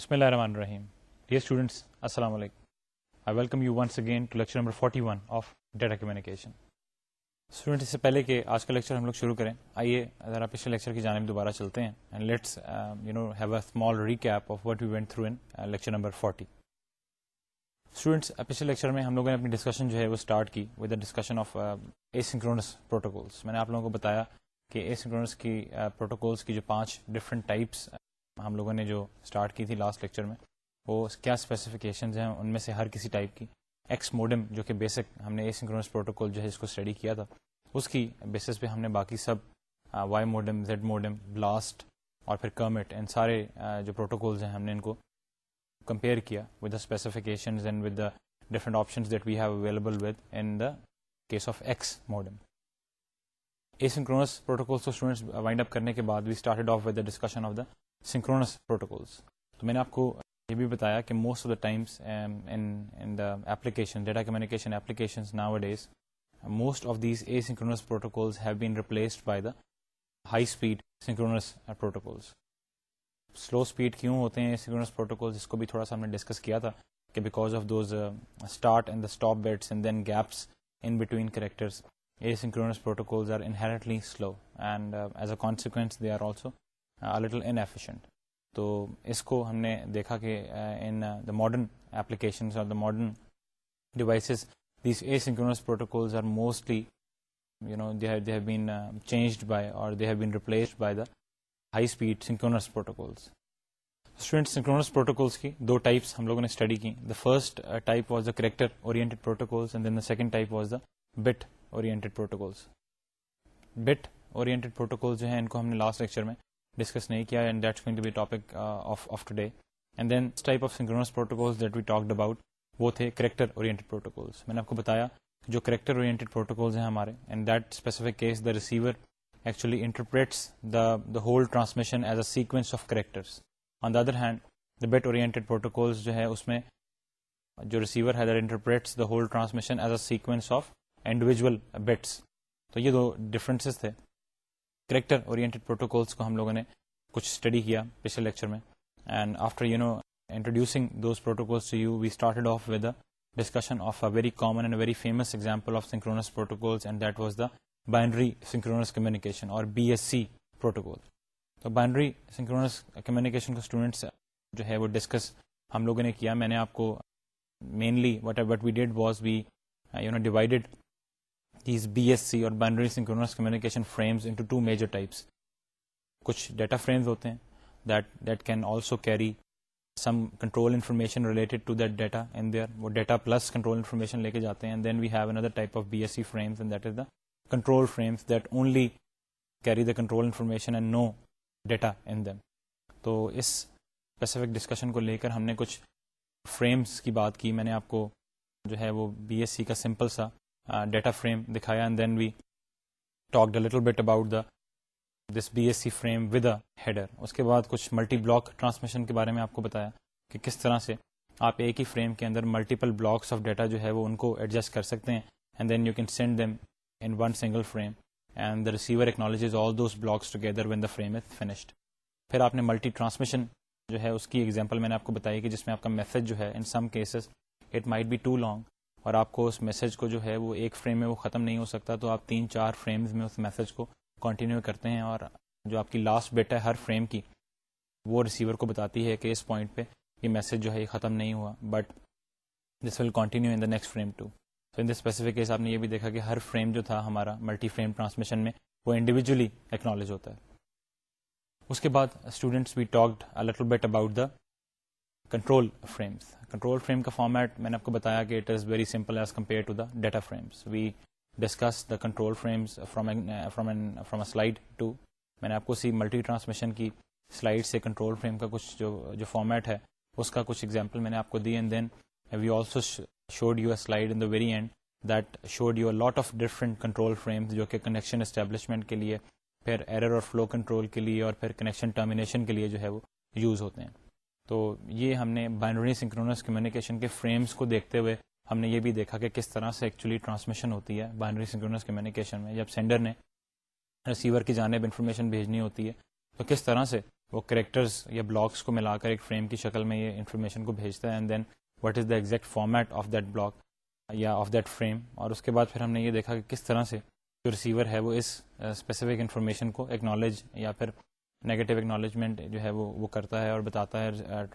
بسم اللہ الرحمن الرحیم ڈیئر اسٹوڈنٹس السلام علیکم I welcome you once again to lecture number 41 one of data communication student اس سے پہلے کہ آج کا لیکچر ہم لوگ شروع کریں آئیے ذرا پچھلے لیکچر کی جانب دوبارہ چلتے ہیں and let's you know have a small recap of what we went through in lecture number 40 students پچھلے لیکچر میں ہم لوگوں نے اپنی ڈسکشن جو ہے وہ اسٹارٹ کی with the discussion of asynchronous protocols میں نے آپ لوگوں کو بتایا کہ اے سنکرونس کی پروٹوکولس uh, کی جو پانچ ڈفرنٹ ٹائپس ہم لوگوں نے جو اسٹارٹ کی تھی لاسٹ لیکچر میں وہ کیا اسپیسیفکیشنز ہیں ان میں سے ہر کسی ٹائپ کی ایکس موڈم جو کہ بیسک ہم نے اے سنکرونس پروٹوکول جو ہے اس کو اسٹڈی کیا تھا اس کی بیسس پہ ہم نے باقی سب Y modem Z modem blast اور پھر کرمٹ ان سارے جو پروٹوکولز ہیں ہم نے ان کو کمپیئر کیا with the specifications and with the different options that we have available with in the case of X modem asynchronous protocol کو اسٹوڈنٹس وائنڈ اپ کرنے کے بعد we started off with the discussion of the تو میں نے آپ کو یہ بھی بتایا کہ most of the times these most of these a speed synchronous slow speed کیوں ہوتے ہیں اس کو بھی ہم نے ڈسکس کیا تھا کہ because of those start and bits in between انٹلیز a are also little inefficient تو اس کو ہم نے دیکھا کہ ان دا ماڈرن ایپلیکیشن اور the modern devices these asynchronous protocols are mostly you know they they have been changed by اور they have been replaced by the high speed synchronous protocols student synchronous protocols کی دو types ہم لوگوں نے study کی the first type was the character oriented protocols and then the second type was the bit oriented protocols bit oriented protocol جو ہیں ان کو ہم نے لاسٹ لیکچر میں ڈسکس نہیں کیا and that's going to be topic of today and then type of synchronous protocols that we talked about وہ تھے کریکٹر اورینٹیڈ پروٹوکالز میں نے آپ کو بتایا جو کریکٹر اورینٹیڈ پروٹوکالز ہیں ہمارے and that specific case the receiver actually interprets the the whole transmission as a sequence of characters on the other hand the bit oriented protocols جو ہے اس میں جو ریسیور ہے that interprets the whole transmission as a sequence of individual bits تو یہ دو differences تھے کریکٹر اورینٹیڈ پروٹوکولس کو ہم لوگوں نے کچھ اسٹڈی کیا پچھلے لیکچر میں and after you know introducing those protocols to you we of with discussion of a very common and very famous example of synchronous protocols and that was the binary synchronous communication اور B S C protocol تو binary synchronous communication کو students جو ہے وہ discuss ہم لوگوں نے کیا میں نے آپ کو mainly what what we did was you know divided B S C اور کچھ ڈیٹا فریمز ہوتے ہیں پلس کنٹرول انفارمیشن لے کے جاتے ہیں control carry the control information and no data in then تو اسپیسیفک ڈسکشن کو لے کر ہم نے کچھ فریمس کی بات کی میں نے آپ کو جو ہے وہ بی ایس سی کا سمپل سا ڈیٹا فریم دکھایا and then we the little bit about this B S C frame with header اس کے بعد کچھ ملٹی بلاک ٹرانسمیشن کے بارے میں آپ کو بتایا کہ کس طرح سے آپ ایک ہی فریم کے اندر ملٹیپل بلاکس آف ڈیٹا جو ہے وہ ان کو ایڈجسٹ کر سکتے ہیں and then you can send them in one single frame and the receiver acknowledges all those blocks together once the frame is finished پھر آپ نے ملٹی ٹرانسمیشن جو ہے اس کی ایگزامپل میں نے آپ کو بتائی کہ جس میں آپ کا میسج جو ہے in some cases it might be too long اور آپ کو اس میسج کو جو ہے وہ ایک فریم میں وہ ختم نہیں ہو سکتا تو آپ تین چار فریمز میں اس میسج کو کنٹینیو کرتے ہیں اور جو آپ کی لاسٹ بیٹا ہے ہر فریم کی وہ ریسیور کو بتاتی ہے کہ اس پوائنٹ پہ یہ میسج جو ہے یہ ختم نہیں ہوا but this will continue in the next frame too so in this specific case آپ نے یہ بھی دیکھا کہ ہر فریم جو تھا ہمارا ملٹی فریم ٹرانسمیشن میں وہ انڈیویجلی ایکنالج ہوتا ہے اس کے بعد students we talked a little bit about the control frames control frame کا فارمیٹ میں نے آپ کو بتایا کہ it is very simple as compare to to the the data frames frames we discuss control from slide میں نے آپ کو ملٹی ٹرانسمیشن کی سلائڈ سے کنٹرول فریم کا کچھ جو فارمیٹ ہے اس کا کچھ ایگزامپل میں نے آپ کو دی and then we also showed you slide in the very and that showed you a lot of different control frames جو کہ کنیکشن اسٹیبلشمنٹ کے لیے پھر ایرر اور فلو کنٹرول کے لیے اور پھر کنیکشن ٹرمینیشن کے لیے جو ہے وہ یوز ہوتے ہیں تو یہ ہم نے بائنڈری سنکرونس کمیونیکیشن کے فریمز کو دیکھتے ہوئے ہم نے یہ بھی دیکھا کہ کس طرح سے ایکچولی ٹرانسمیشن ہوتی ہے بائنڈری سنکرونس کمیونیکیشن میں جب سینڈر نے ریسیور کی جانب انفارمیشن بھیجنی ہوتی ہے تو کس طرح سے وہ کریکٹرز یا بلاکس کو ملا کر ایک فریم کی شکل میں یہ انفارمیشن کو بھیجتا ہے and then what is the exact format of that block یا آف دیٹ فریم اور اس کے بعد پھر ہم نے یہ دیکھا کہ کس طرح سے جو ریسیور ہے وہ اس اسپیسیفک انفارمیشن کو ایک یا پھر نیگیٹو اکنالجمنٹ جو ہے وہ وہ کرتا ہے اور بتاتا ہے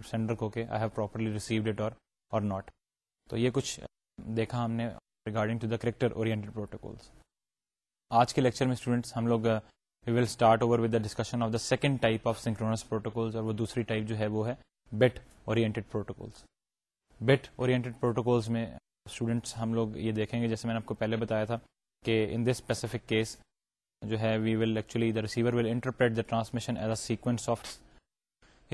سینڈر کو کہ I have properly received it or not تو یہ کچھ دیکھا ہم نے regarding to the character protocols آج کے لیکچر میں ہم لوگ we will start over with the discussion of the second type of synchronous protocols اور وہ دوسری ٹائپ جو ہے وہ ہے بیٹ پروٹوکولس بیٹ پروٹوکولس میں اسٹوڈینٹس ہم لوگ یہ دیکھیں گے جیسے میں نے آپ کو پہلے بتایا تھا کہ ان دس اسپیسیفک کیس جو ہے we will actually the receiver will interpret the transmission as a sequence of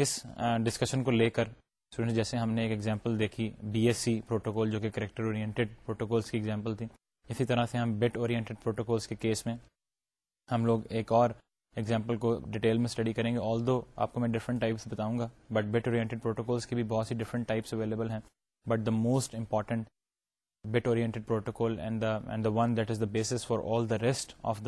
اس ڈسکشن کو لے کر اسٹوڈینٹس جیسے ہم نے ایک ایگزامپل دیکھی بی ایس سی پروٹوکول جو کہ کریکٹر اورینٹیڈ پروٹوکولس کی ایگزامپل تھی اسی طرح سے ہم بیٹ اورینٹیڈ پروٹوکولس کے کیس میں ہم لوگ ایک اور ایگزامپل کو ڈیٹیل میں اسٹڈی کریں گے آل دو آپ کو میں ڈفرنٹ ٹائپس بتاؤں گا بٹ بیٹ اورینٹیڈ پروٹوکولس کی بھی بہت سی ڈفرنٹ ٹائپس اویلیبل ہیں but the most important bit oriented protocol and and one that is the basis for all the rest of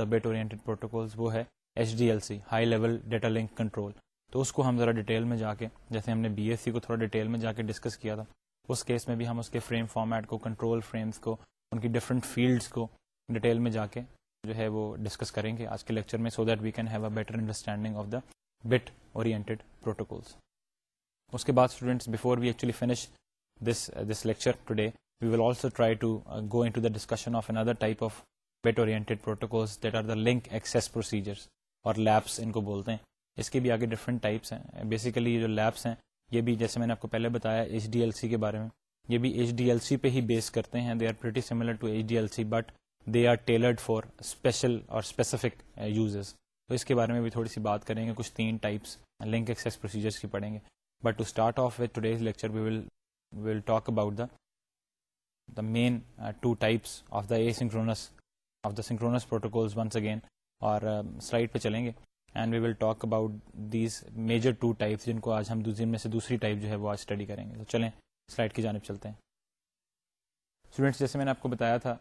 protocols وہ ہے H D L C high level data link control تو اس کو ہم ذرا detail میں جا کے جیسے ہم نے بی ایس سی کو تھوڑا ڈیٹیل میں جا کے ڈسکس کیا تھا اس کیس میں بھی ہم اس کے فریم فارمیٹ کو کنٹرول فریمس کو ان کی ڈفرینٹ فیلڈس کو ڈیٹیل میں جا کے جو ہے وہ ڈسکس کریں گے آج کے لیکچر میں so that we can have a better understanding of the bit oriented protocols اس کے بعد students before we actually finish this this lecture today Uh, the also try to go of bit of protocols that type of link access link access labs بولتے ہیں اس کے بھی آگے different types ہیں بیسیکلی یہ جو لیبس ہیں یہ بھی جیسے میں نے آپ کو پہلے بتایا ایچ ڈی ایل سی کے بارے میں یہ بھی ایچ ڈی ایل سی پہ ہی بیس کرتے ہیں they are very similar to H D L C but they are tailored for special or specific uses تو اس کے بارے میں بھی تھوڑی سی بات کریں گے کچھ تین ٹائپس لنک ایکسیس پروسیجرس کی پڑھیں گے but to start off with today's lecture we will will talk about the the main two types of the asynchronous of the synchronous protocols once again اور slide پہ چلیں گے and we will talk about these major two types جن کو آج ہم جن میں سے دوسری ٹائپ جو ہے وہ آج اسٹڈی کریں گے تو چلیں سلائڈ کی جانب چلتے ہیں اسٹوڈینٹس جیسے میں نے آپ کو بتایا تھا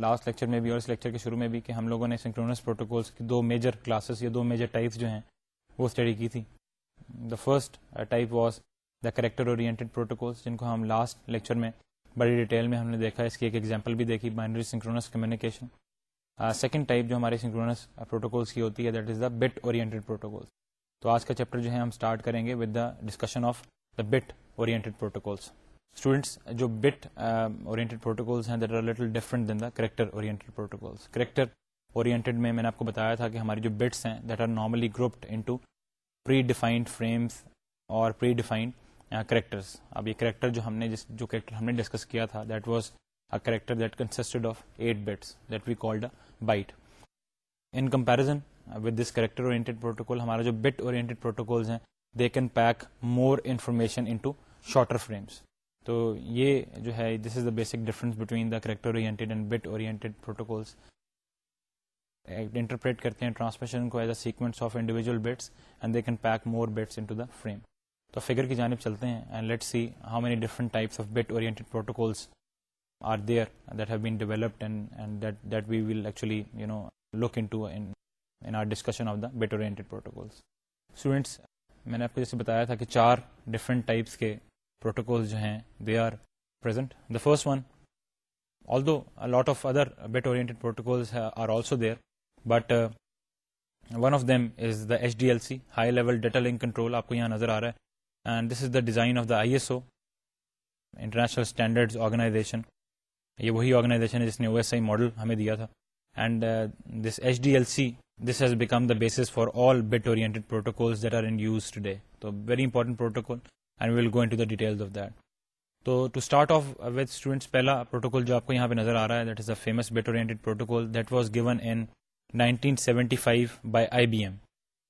لاسٹ لیکچر میں بھی اور اس لیکچر کے شروع میں بھی کہ ہم لوگوں نے سنکرونس پروٹوکولس کی دو میجر کلاسز یا دو میجر ٹائپس جو ہیں وہ اسٹڈی کی تھی the first type was the character oriented protocols جن کو ہم لاسٹ لیکچر میں بڑی ڈیٹیل میں ہم نے دیکھا اس کی ایک ایگزامپل بھی دیکھی binary synchronous communication second type جو ہمارے سنکرونس پروٹوکولس کی ہوتی ہے that is the bit oriented protocol تو آج کا چیپٹر جو ہے ہم اسٹارٹ کریں گے with the discussion of the bit oriented protocols students جو بٹ اورینٹیڈ پروٹوکولس ہیں that are little different than the character oriented protocols character oriented میں میں نے آپ کو بتایا تھا کہ ہماری جو بٹس ہیں that are normally grouped into predefined frames or pre defined characters uh, اب یہ کریکٹر جو ہم نے جس جو کریکٹر ہم نے ڈسکس کیا تھا that was a character that consisted of eight bits that we called byte in comparison with this character oriented protocol ہمارا جو بٹ اورینٹیڈ پروٹوکولز ہیں they can pack more information into shorter frames تو یہ جو ہے this is the basic difference between the character oriented and bit oriented protocols interpret کرتے ہیں transmission کو as a sequence of individual bits and they can pack more bits into the frame تو figure کی جانب چلتے ہیں and let see how many different types of bit oriented protocols are there that have been developed and that we will actually you know look into in our discussion of the bit oriented protocols students میں نے آپ کو جیسے بتایا تھا کہ چار different types کے پروٹوکولس جو ہیں they are present the first one although lot of other bit oriented protocols are also there but one of them is the H D L C high level data link control آپ کو یہاں نظر آ رہا ہے design of the I S O international standard organisation یہ وہی organization ہے جس نے او ایس آئی ماڈل ہمیں دیا تھا and this H D L C this has become the base for all to very important of with students پہلا یہاں پہ نظر آ رہا ہے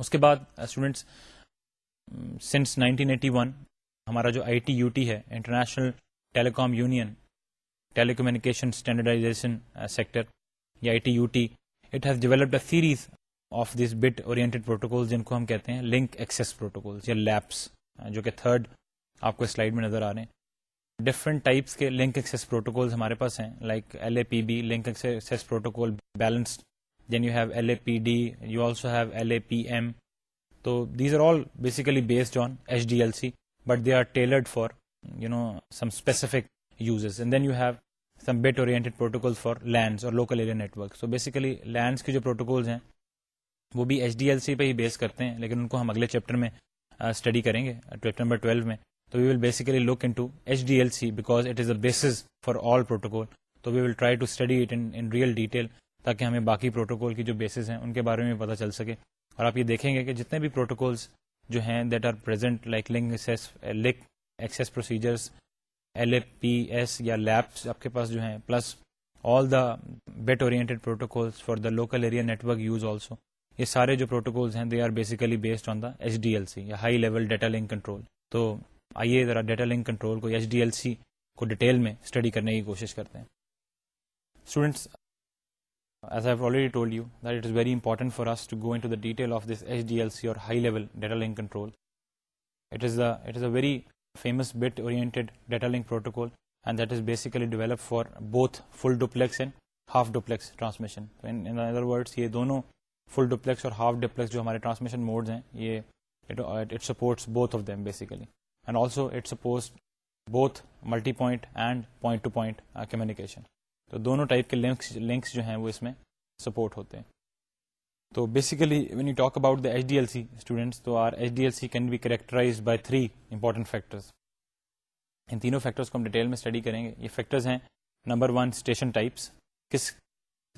اس کے بعد اسٹوڈینٹس ایٹی ون ہمارا جو آئی ٹی یو ٹی ہے international telecom union telecommunication standardisation sector یا I T U T it has developed a series of this bit جن کو ہم کہتے ہیں لنک ایکسیس پروٹوکول یا لیبس uh, جو کہ تھرڈ آپ کو سلائڈ میں نظر آ رہے ہیں ڈفرنٹ ٹائپس کے لنک ایکسیس پروٹوکولز ہمارے پاس ہیں like L A P B link access protocol balanced then you have L A P D you also ہیلے پی ایم تو these are all basically based on H D L C but they are tailor for you know some specific uses and then you have some bit oriented protocol for LANs or local area net work basically LANs کے جو protocols ہیں وہ بھی H D L C پہ ہی base کرتے ہیں لیکن ان کو ہم اگلے چیپٹر میں اسٹڈی کریں گے تو look H D L C back it is the base for آلوکول تو تاکہ ہمیں باقی پروٹوکول کی جو بیسز ہیں ان کے بارے میں پتہ چل سکے اور آپ یہ دیکھیں گے کہ جتنے بھی پروٹوکولس جو ہیں دیٹ آر لائک لنک لک پروسیجرس ایل پی ایس یا لیبس آپ کے پاس جو ہیں plus all the bit oriented protocols for the local area network use also یہ سارے جو پروٹوکولس ہیں they are basically based on the H D L C یا high level data link control تو آئیے ذرا ڈیٹا لنک کنٹرول کو H D L C کو ڈیٹیل میں اسٹڈی کرنے کی کوشش کرتے ہیں اسٹوڈینٹس ری important for us to go in total of this H D L C or high level control data link protocol and that is basically develop for both full duplex and half duplex transmission یہ دونوں full duplex اور half ڈوپلکس جو ہمارے transmission modes ہیں communication تو دونوں type کے links links جو ہیں وہ اس میں سپورٹ ہوتے ہیں تو basically when you talk about the H D L C students تو our H D L C can be characterize by three important factors ان تینوں فیکٹرس کو ہم ڈیٹیل میں اسٹڈی کریں گے یہ فیکٹرز ہیں نمبر ون اسٹیشن ٹائپس کس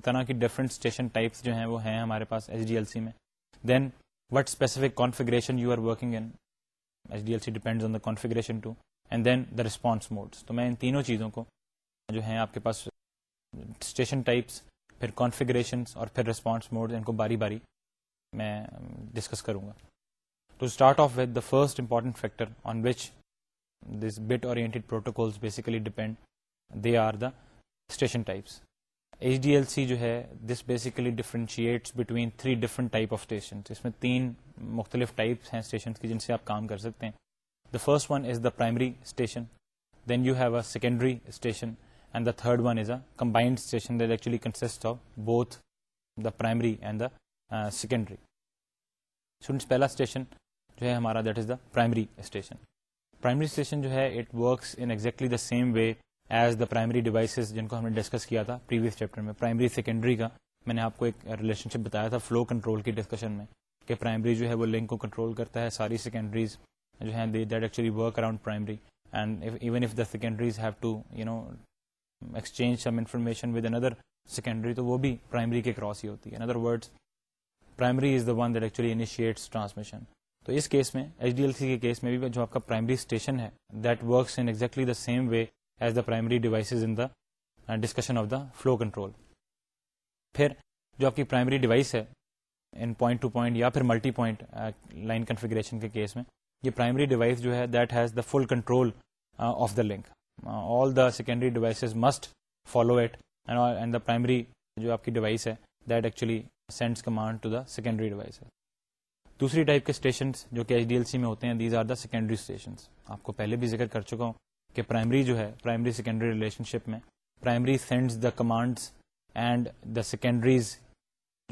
طرح کی ڈفرنٹ جو ہیں وہ ہیں ہمارے پاس ایچ ڈی ایل سی میں then what specific configuration you are working in H D L C depends on the configuration to and then the response modes تو میں ان تینوں چیزوں کو جو ہیں آپ کے پاس اسٹیشن ٹائپس پھر کانفیگریشن اور پھر ریسپانس موڈ ان کو باری باری میں ڈسکس کروں گا to start off with the first important factor on which this bit oriented basically they are the station types H D L C جو ہے this basically differentiates between three different type of station اس میں تین مختلف types ہیں station کی جن سے آپ کام کر سکتے ہیں the first one is the primary station then you have a secondary station and the third one is a combined of both the primary and the secondary is the primary station جو ہے same way as the primary devices جن کو ہم نے discuss کیا تھا پرسپٹر میں primary secondary کا میں نے آپ کو ایک ریلیشنشپ بتایا تھا فلو کنٹرول کے ڈسکشن میں کہ پرائمری جو ہے وہ لنک کو کنٹرول کرتا ہے ساری سیکنڈریز جو ہے سیکنڈریز ہی ایکسچینج سم انفارمیشن ود اندر سیکنڈری تو وہ بھی پرائمری کے کراس ہی ہوتی ہے اندر primary is the one that actually initiates transmission تو اس کیس میں ایچ ڈی ایل سی کے کیس میں بھی جو آپ کا پرائمری اسٹیشن ہے that works in exactly the same way as the primary devices in the discussion of the flow control پھر جو آپ کی پرائمری ڈیوائس ہے ان پوائنٹ ٹو پوائنٹ یا پھر ملٹی پوائنٹ لائن کنفیگریشن کے کیس میں یہ پرائمری ڈیوائس جو ہے that has the full control of the link all the secondary devices must follow it and the primary جو آپ کی ڈیوائس ہے سیکنڈری ڈیوائس دوسری ٹائپ کے اسٹیشنس جو کہ ایچ ڈی ایل سی میں ہوتے ہیں these are the secondary stations آپ کو پہلے بھی ذکر کر چکا ہوں کہ پرائمری جو ہے پرائمری سیکنڈری ریلیشن شپ میں primary sends the commands and the secondaries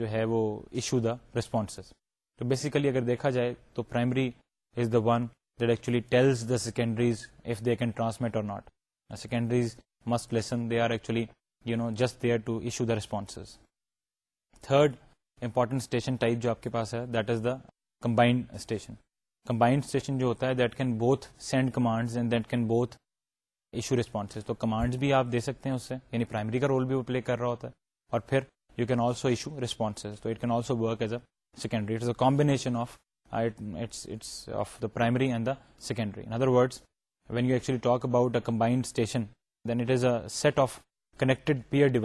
جو ہے وہ ایشو دا ریسپانسز تو بیسیکلی اگر دیکھا جائے تو primary is the one that actually tells the secondaries if they can transmit اور not secondaries must you know the response third important کے پاس از کمبائنڈ اسٹیشن کمبائنڈ ہوتا ہے تو کمانڈ بھی آپ دے سکتے ہیں اس سے یعنی پرائمری کا رول بھی وہ پلے کر رہا ہوتا ہے اور پھر you can also issue response تو it is a it's a combination and words when you actually talk about a combined station it of connect pair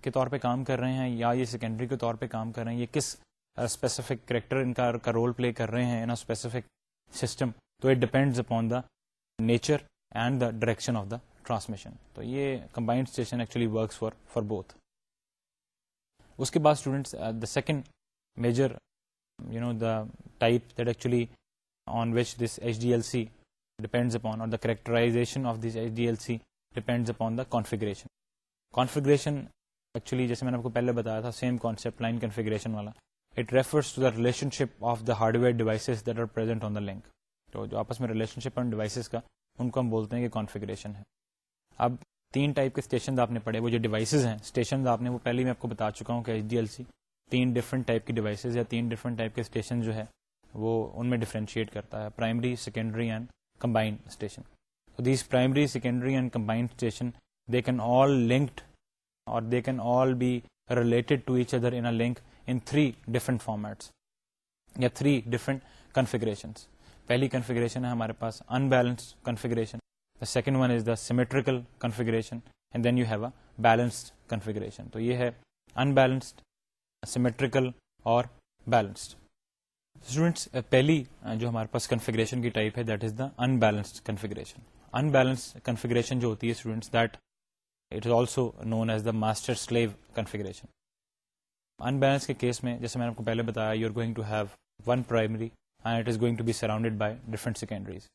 اور طور پہ کام کر رہے ہیں یا یہ سیکنڈری کے طور پہ کام کر رہے ہیں یہ کس اسپیسیفک کریکٹر ان کا رول پلے کر رہے ہیں ان اسپیسیفک سسٹم تو it depends upon the nature and the direction of the transmission تو یہ combined station actually works for for both اس کے بعد the second uh, major you know the type that actually on which this H D L C depend upon characterization of this H D L C depends upon the configuration configuration actually جیسے میں نے آپ کو پہلے بتایا تھا same concept line configuration والا it refers to the relationship of the hardware devices that are present on the link تو جو آپس میں ریلیشن شپ ڈیوائسز کا ان کو ہم بولتے ہیں کہ کانفیگریشن ہے اب تین ٹائپ کے اسٹیشن آپ نے پڑھے وہ جو ڈیوائسز ہیں اسٹیشن وہ پہلے میں آپ کو بتا چکا ہوں کہ ایچ ڈی ایل سی تین ڈفرنٹ ٹائپ کی ڈیوائسز یا تین ڈفرنٹ ٹائپ کے اسٹیشن جو ہے وہ ان میں ڈفرینشیٹ کرتا ہے primary secondary and combined primary secondary and combined can all linked اور they can all be related to each other in a link in three different formats یا تھری ڈفرنٹ کنفیگریشنس پہلی configuration ہے ہمارے پاس ان balance configuration second one is the symmetrical configuration and then you have a balanced configuration تو یہ ہے unbalanced symmetrical اور balanced students پہلی جو ہمارے پاس کنفیگریشن کی ٹائپ ہے بیلنسڈ کنفیگریشن ان بیلنس کنفیگریشن جو ہوتی ہے students that it is also known as the master configuration in balance کے کیس میں جیسے میں نے آپ کو پہلے بتایا you are going to have one primary and it is going to be surrounded by different secondaries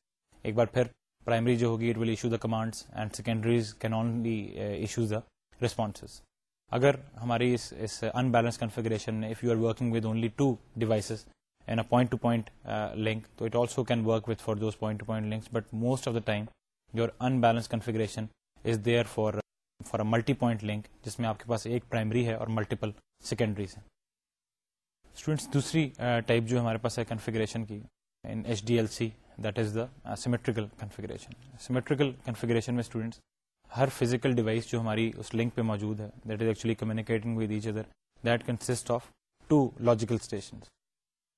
ایک بار پھر پرائمری جو ہوگی it will issue the commands and secondaries can the responses اگر ہماری اس ان بیلنس کنفیگریشن میں if you are working with only two devices and a point to point link تو it also can work with for those point to point links but most of the time your in balance configuration is there for for a multi point link جس میں آپ کے پاس ایک primary ہے اور multiple secondaries ہیں students دوسری ٹائپ uh, جو ہمارے پاس ہے کنفیگریشن کی in H D L C that is the symmetrical configuration symmetrical configuration میں اسٹوڈینٹس ہر فزیکل ڈیوائس جو ہماری اس لنک پہ موجود ہے that that is actually communicating with each other consist of two logical station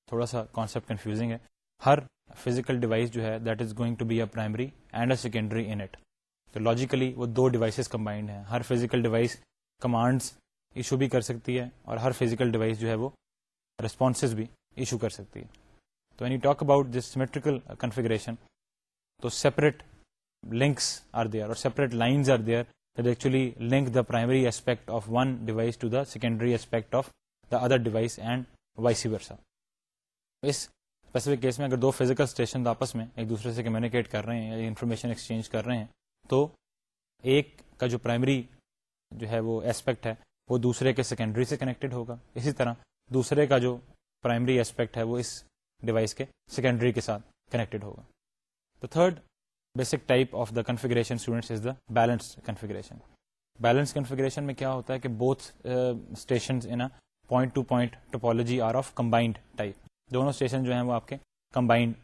تھوڑا سا کانسیپٹ کنفیوزنگ ہے ہر فزیکل ڈیوائس جو ہے that is going to be a primary and a secondary in it تو لاجیکلی وہ دو ڈیوائسز کمبائنڈ ہیں ہر فزیکل ڈیوائس کمانڈس ایشو بھی کر سکتی ہے اور ہر فزیکل ڈیوائس جو ہے وہ ریسپانسز بھی ایشو کر سکتی ہے تو when you talk about this symmetrical configuration تو separate links are there or separate lines are there that actually link the primary aspect of one device to the secondary aspect of the other device and vice versa. This specific case, if two physical stations are ایک دوسرے سے communicate کر رہے ہیں information exchange کر رہے ہیں تو ایک کا جو primary جو ہے وہ اسپیکٹ ہے وہ دوسرے کے سیکنڈری سے کنیکٹڈ ہوگا اسی طرح دوسرے کا جو پرائمری اسپیکٹ ہے وہ اس ڈیوائس کے سیکنڈری کے ساتھ کنیکٹڈ ہوگا تو third basic type of the configuration میں کیا ہوتا ہے کہ بوتھ uh, اسٹیشن جو ہیں وہ آپ ہیں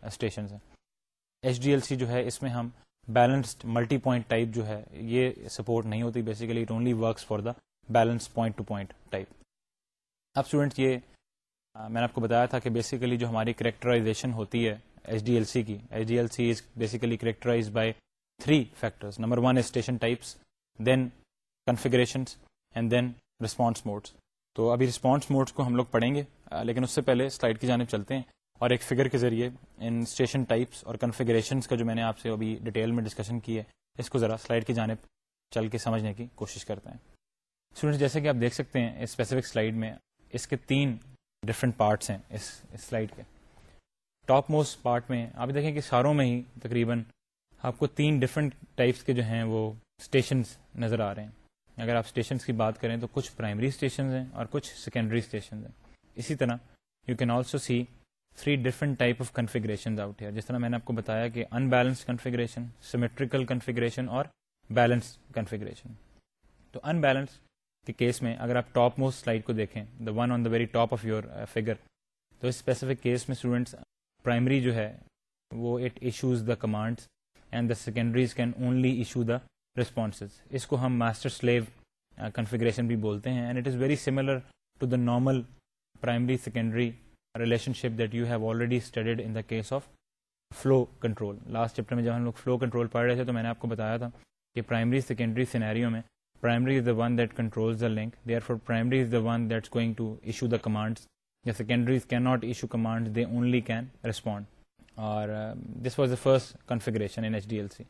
ایچ ڈی ایل سی جو ہے اس میں ہم بیلنسڈ ملٹی پوائنٹ جو ہے یہ سپورٹ نہیں ہوتی basically works for the balance point اب اسٹوڈنٹ یہ uh, میں نے آپ کو بتایا تھا کہ بیسیکلی جو ہماری کریکٹرائزیشن ہوتی ہے ایچ ڈی ایل سی کی H D L C is basically characterize by three number one station types then then and response modes تو ابھی رسپانس موڈس کو ہم لوگ پڑھیں گے لیکن اس سے پہلے سلائڈ کی جانب چلتے ہیں اور ایک فگر کے ذریعے ان اسٹیشن ٹائپس اور کنفیگریشن کا جو میں نے آپ سے ابھی ڈیٹیل میں ڈسکشن کی ہے اس کو ذرا سلائڈ کی جانب چل کے سمجھنے کی کوشش کرتے ہیں جیسے کہ آپ دیکھ سکتے ہیں اسپیسیفک سلائڈ میں اس کے تین ڈفرنٹ پارٹس ہیں اس سلائڈ کے ٹاپ موسٹ پارٹ میں آپ دیکھیں کہ ساروں میں ہی تقریباً آپ کو تین ٹائپس کے جو ہیں وہ اسٹیشنس نظر آ رہے ہیں اگر آپ اسٹیشنس کی بات کریں تو کچھ پرائمری اسٹیشنز ہیں اور کچھ سیکنڈری اسٹیشنز ہیں اسی طرح you can also see three different type of configuration out here جس طرح میں نے آپ کو بتایا کہ ان بیلنس کنفیگریشن سیمیٹریکل کنفیگریشن اور بیلنس کنفیگریشن تو ان بیلنس کے کیس میں اگر آپ ٹاپ موسٹ سلائڈ کو دیکھیں the one on the very top of your figure figure تو اسپیسیفک کیس میں اسٹوڈنٹس پرائمری جو ہے وہ it issues the commands and the secondaries can only issue the responses اس کو ہم ماسٹر سلیو کنفیگریشن بھی بولتے ہیں and it is very similar to the normal primary secondary relationship that you have already studied in the case of flow control last chapter میں جب ہم لوگ فلو کنٹرول پڑھ رہے تھے تو میں نے آپ کو بتایا تھا کہ پرائمری سیکنڈری سینیریو میں primary is the one that control therefore primary is the one that's going to issue the commands یا secondaries can not issue command they only can respond or this was the first configuration in H D L C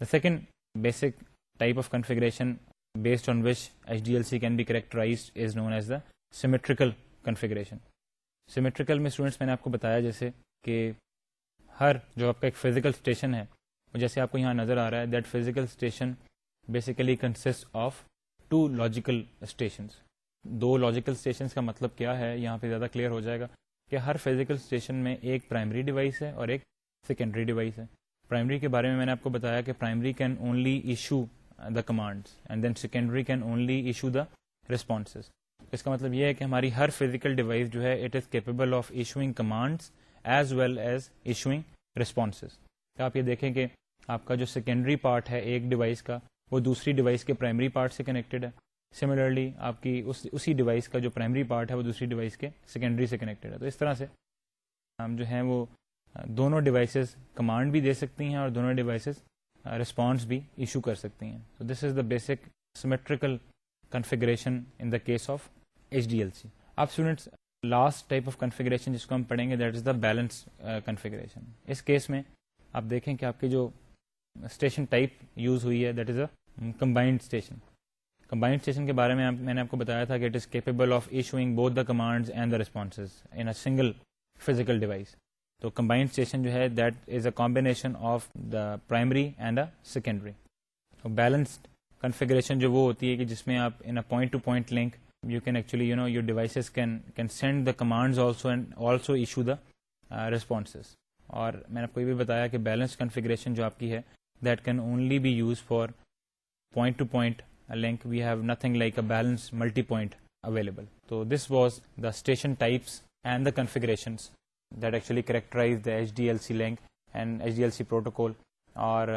the second basic type of configuration based on which H D L C can be characterize is known as the symmetrical configuration symmetrical میں students میں نے آپ کو بتایا جیسے کہ ہر جو آپ کا ایک فزیکل اسٹیشن ہے اور جیسے آپ کو یہاں نظر آ رہا ہے that physical station basically consist of two logical stations دو لاجیکل اسٹیشنس کا مطلب کیا ہے یہاں پہ زیادہ کلیئر ہو جائے گا کہ ہر فیزیکل اسٹیشن میں ایک پرائمری ڈیوائس ہے اور ایک سیکنڈری ڈیوائس ہے پرائمری کے بارے میں میں نے آپ کو بتایا کہ primary can only issue the command and then secondary can only issue the responses اس کا مطلب یہ ہے کہ ہماری ہر فیزیکل ڈیوائس جو ہے it is capable of issuing commands as well as issuing responses آپ یہ دیکھیں کہ آپ کا جو سیکنڈری پارٹ ہے ایک ڈیوائس کا وہ دوسری ڈیوائس کے پرائمری پارٹ سے کنیکٹڈ ہے سملرلی آپ کی اس اسی ڈیوائس کا جو پرائمری پارٹ ہے وہ دوسری ڈیوائس کے سیکنڈری سے کنیکٹڈ ہے تو اس طرح سے ہم جو ہیں وہ دونوں ڈیوائسیز کمانڈ بھی دے سکتی ہیں اور دونوں ڈیوائسز رسپانس بھی ایشو کر سکتی ہیں تو this is the basic symmetrical configuration in the case of H D L C آپ students last type of configuration جس کو ہم پڑھیں گے that is the balance configuration اس کیس میں آپ دیکھیں کہ آپ کی جو اسٹیشن ٹائپ یوز ہوئی ہے that is a combined station combined station کے بارے میں میں نے آپ کو بتایا تھا کہ it is capable of issuing both the command and the responses in single physical device تو کمبائنڈ اسٹیشن جو ہے that is a combination of the primary and a secondary balanced configuration جو وہ ہوتی ہے کہ جس میں آپ in a point link you can actually you know your devices can can send the commands also also and issue the responses اور میں نے آپ کو یہ بھی بتایا کہ بیلنس کنفیگریشن جو آپ کی ہے that can only be use for point to point link we have nothing like a balance multi point available تو this was the station types and the configuration that actually characterize the H D L C link and H D L C protocol اور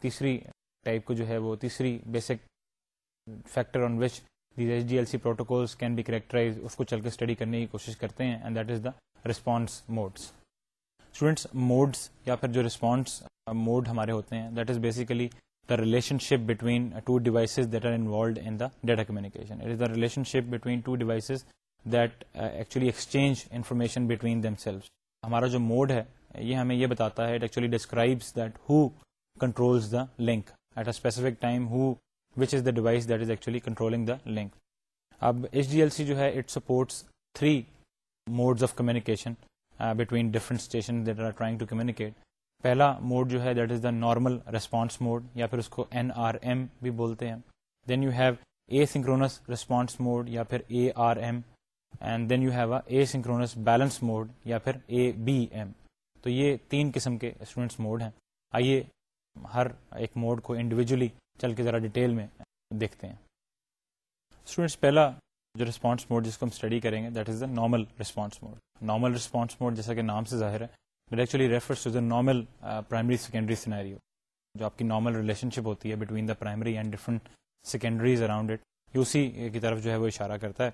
تیسری type کو جو ہے وہ تیسری basic factor on which these H D L C protocols can be characterize اس کو چل کے اسٹڈی کرنے کی کوشش کرتے ہیں and that is the response modes students modes یا پھر جو رسپانس موڈ ہمارے ہوتے ہیں that is basically relationship between two devices that actually exchange information ہمارا جو موڈ ہے یہ ہمیں یہ بتاتا ہے link at a which is the device that is actually controlling the link اب ایچ ڈی ایل سی جو ہے it supports three modes of communication between that are trying to communicate پہلا موڈ جو ہے that is the normal response mode یا پھر اس کو N are M بھی بولتے ہیں then you have asynchronous response mode یا پھر A R M and then you have asynchronous balance mode یا پھر اے بی ایم تو یہ تین قسم کے اسٹوڈنٹس موڈ ہیں آئیے ہر ایک موڈ کو انڈیویجلی چل کے ذرا ڈیٹیل میں دیکھتے ہیں اسٹوڈینٹس پہلا جو ریسپانس موڈ جس کو ہم اسٹڈی کریں گے that is the normal response mode normal response mode جیسا کہ نام سے ظاہر ہے نارمل پرائمری سیکنڈری سینیریو جو آپ کی نارمل ریلیشن شپ ہوتی ہے between the primary and different secondaries around it you see کی طرف جو ہے وہ اشارہ کرتا ہے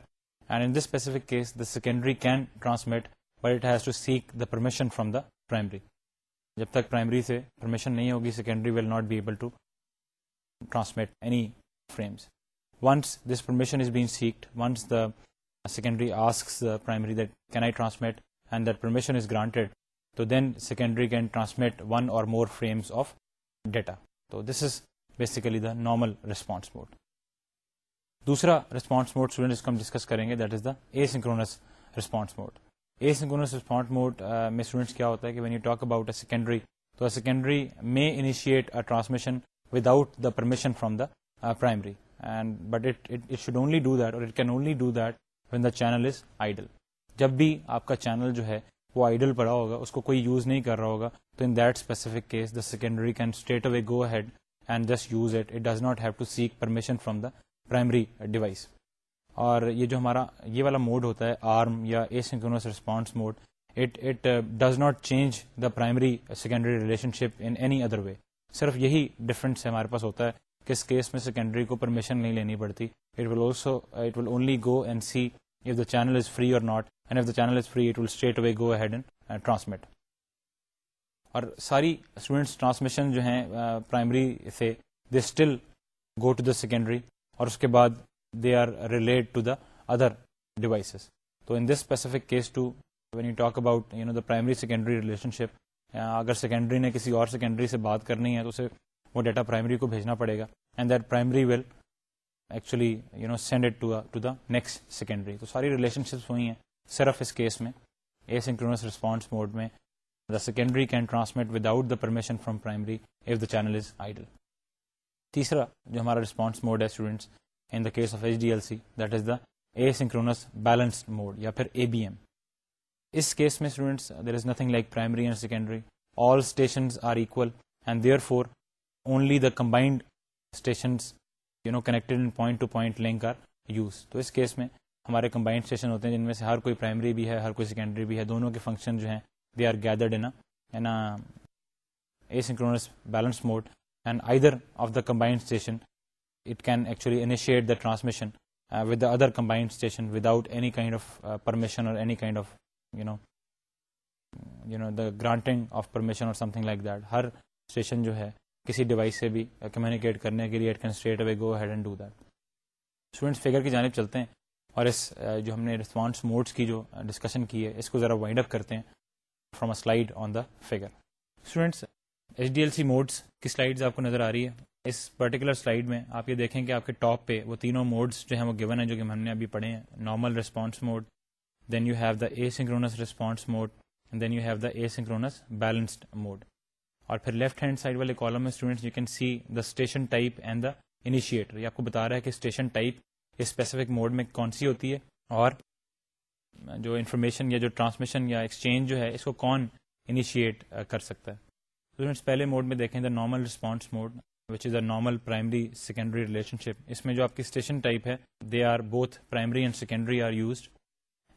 and in this specific case the secondary can transmit but it has to seek the permission from the primary جب تک پرائمری سے پرمیشن نہیں ہوگی secondary will not be able to transmit any frames once this permission is been seeked once the secondary asks primary that can I transmit and that permission is granted تو then secondary can transmit one or more frames of data تو this is basically the normal response mode دوسرا response mode student کو ہم discuss کریں گے that is the asynchronous response mode asynchronous response mode میں students کیا ہوتا ہے کہ وین یو سیکنڈری تو a secondary may initiate a transmission without the permission from the primary and but it should only do that or it can only do that when the channel is idle جب بھی آپ کا channel جو ہے وہ Idol پڑا ہوگا اس کو کوئی یوز نہیں کر رہا ہوگا تو in that specific case the secondary can straight away go ahead and just use it it does not have to seek permission from the primary device اور یہ جو ہمارا یہ والا موڈ ہوتا ہے آرم یا response mode it it does not change the primary secondary relationship in any other way صرف یہی ڈفرینس ہمارے پاس ہوتا ہے کس کیس میں سیکنڈری کو پرمیشن نہیں لینی پڑتی it will also it will only go and see if the channel is free or not and if the channel is free it will straight away go ahead and transmit اور ساری students transmission جو ہیں primary uh, سے they still go to the secondary اور اس کے بعد they are relate to the other devices تو in this specific case to when you talk about you know the primary secondary relationship اگر secondary نے کسی اور سیکنڈری سے بات کرنی ہے تو اسے وہ ڈیٹا پرائمری کو بھیجنا پڑے گا and that primary will actually you know send it to the next secondary تو ساری ریلیشن شپس ہوئی ہیں صرف اس کیس کے سنکرونس ریسپانس موڈ میں the secondary can transmit the permission from primary if the channel تیسرا جو ہمارا ریسپانس موڈ ہے case of H D L C this the asynchronous balance mode یا پھر اے بی ایم اس کے there is nothing like primary and secondary all station are equal and therefore only the combined you know connected in point to point link are use تو اس میں ہمارے combined station ہوتے ہیں جن میں سے ہر کوئی پرائمری بھی ہے ہر کوئی سیکنڈری بھی ہے دونوں کے فنکشن جو ہیں they are gathered in asynchronous balance mode and either of the combined station it can actually initiate the transmission with the other combined station without any kind of permission or any kind of you know you know the granting of permission or something like that ہر station جو ہے کسی device سے بھی communicate کرنے کے لیے it can straight away go ahead and do that students figure کی جانب چلتے ہیں اور اس جو ہم نے ریسپانس موڈس کی جو ڈسکشن کی ہے اس کو ذرا وائنڈ اپ کرتے ہیں from a slide on the figure students H D L C modes کی سلائڈ آپ کو نظر آ رہی ہے اس پرٹیکولر سلائڈ میں آپ یہ دیکھیں کہ آپ کے ٹاپ پہ وہ تینوں موڈس جو ہیں وہ گیون ہیں جو کہ ہم نے ابھی پڑھے ہیں normal response mode then you have the asynchronous response mode then you have the asynchronous balanced mode اور پھر لیفٹ ہینڈ سائڈ والے کالم میں students you can see the station type and the initiator یہ آپ کو بتا رہا ہے کہ اسٹیشن ٹائپ اسپیسیفک موڈ میں کون سی ہوتی ہے اور جو انفارمیشن یا جو ٹرانسمیشن یا ایکسچینج جو ہے اس کو کون انیشیٹ uh, کر سکتا ہے اسٹوڈینٹس پہلے موڈ میں دیکھیں the normal response mode which is the normal primary secondary relationship اس میں جو آپ کی اسٹیشن ٹائپ ہے they are both primary and secondary are used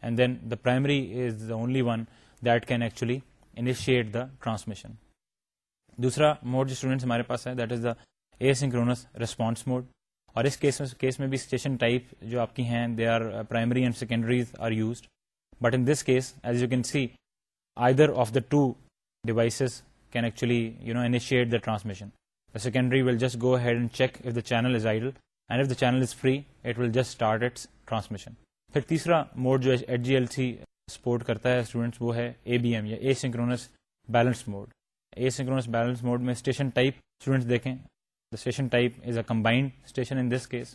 and then the primary is the only one that can actually initiate the transmission دوسرا mode جو students ہمارے پاس ہے that is the asynchronous response mode اور اس case میں case میں بھی اسٹیشن ٹائپ جو آپ کی ہیں they are primary and secondaries are used but in this case as you can see either of the two devices can actually you know initiate the transmission secondary will just go ahead and check if the channel is idle and if the channel is free it will just start its transmission پھر تیسرا mode جو H G L C support کرتا ہے students وہ ہے اے B M یا asynchronous balance mode asynchronous balance mode میں station type دیکھیں the station station type is a a, combined in this case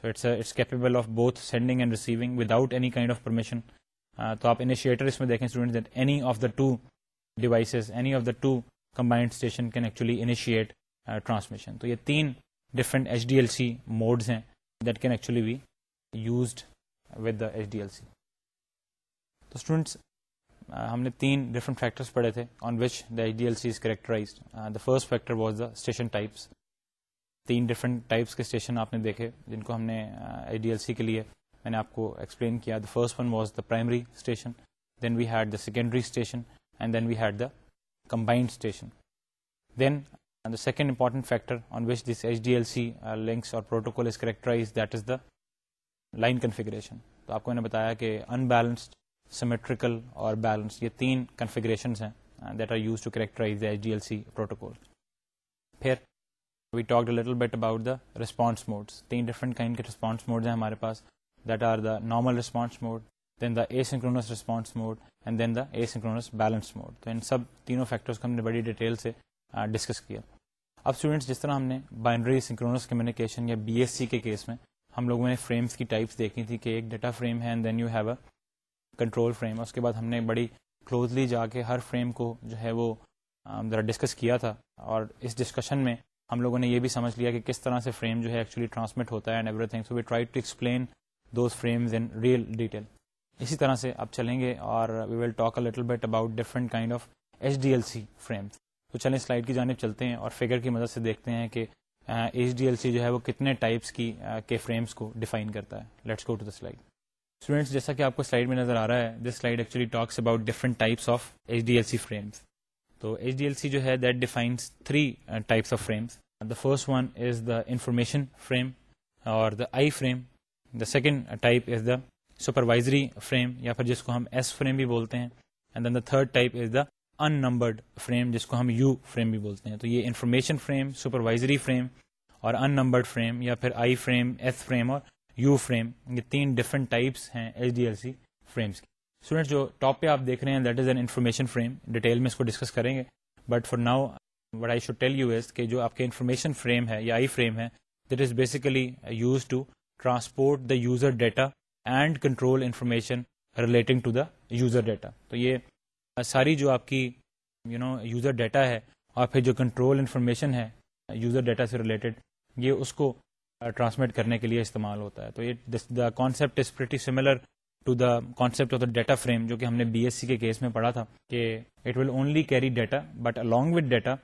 so it's it's capable of of both sending and receiving without any kind permission devices any of the combined station station can actually initiate تو یہ تین ye H D L C modes ہیں used with the H D L C تو students ہم نے تین different factors پڑھے تھے on which the H D L C is characterize the first factor was the station types تین different types کے station آپ نے دیکھے جن کو ہم نے آئی ڈی ایل سی کے لیے میں نے آپ کو ایکسپلین کیا the first one was the primary station then we had the secondary station and then we had the combined station then the second important factor on which this H D L C links اور protocol is characterize that is the line configuration تو آپ کو نے بتایا کہ unbalanced symmetrical اور balance یہ تین کنفیگریشن ہیں that are use to characterize the H D L C protocol پھر we tackle bit about the response mode تین ڈفرنٹ کا رسپانس موڈ ہیں ہمارے پاس that are the normal response mode then the asynchronous response mode and then the synchronous balance mode تینوں factor سے discuss کیا اب اسٹوڈینٹس جس طرح ہم نے بائنڈری سنکرونس کمیونیکیشن یا بی ایس سی کے کیس میں ہم لوگوں نے فریمس کی ٹائپس دیکھی تھی کہ ایک data frame and then you have a control frame اس کے بعد ہم نے بڑی کلوزلی جا کے ہر فریم کو جو ہے وہ ڈسکس کیا تھا اور اس ڈسکشن میں ہم لوگوں نے یہ بھی سمجھ لیا کہ کس طرح سے فریم جو ہے ایکچولی ٹرانسمٹ ہوتا ہے اینڈ ایوری تھنگ so we try to explain those frames in real detail اسی طرح سے آپ چلیں گے اور we will talk a little bit about different kind of H D L C frames تو چلیں سلائڈ کی جانب چلتے ہیں اور فگر کی مدد سے دیکھتے ہیں کہ ایچ ڈی ایل سی جو ہے وہ کتنے ٹائپس کی کے فریمس کو ڈیفائن کرتا ہے let's go to the slide students جیسا کہ آپ کو سلائڈ میں نظر آ رہا ہے this slide actually talks about different types of H D L C frames تو ایچ ڈی ایل سی جو ہے that defines three types of frames the first one is the information frame or the I frame the second type is the supervisory frame یا پھر جس کو ہم S frame بھی بولتے ہیں and then the third type is the unnumbered جس کو ہم یو فریم بھی بولتے ہیں تو یہ انفارمیشن فریم سپروائزری فریم اور ان نمبرڈ فریم یا پھر آئی فریم ایس فریم اور یو فریم یہ تین ڈفرنٹ ٹائپس ہیں H D L C frames کی اسٹوڈینٹس جو ٹاپ پہ آپ دیکھ رہے ہیں that is an information frame detail میں اس کو ڈسکس کریں گے but for now what I should tell you is کہ جو آپ کے انفارمیشن فریم ہے یا آئی فریم ہے that is basically use to transport the user data and control information relating to the user data تو یہ ساری جو آپ کی یو نو یوزر ڈیٹا ہے اور پھر جو کنٹرول انفارمیشن ہے یوزر ڈیٹا سے ریلیٹڈ یہ اس کو ٹرانسمٹ کرنے کے لیے استعمال ہوتا ہے تو یہ the concept is similar to the concept of the data frame جو کہ ہم نے بی ایس سی کے کیس میں پڑھا تھا کہ it will only carry data but along with data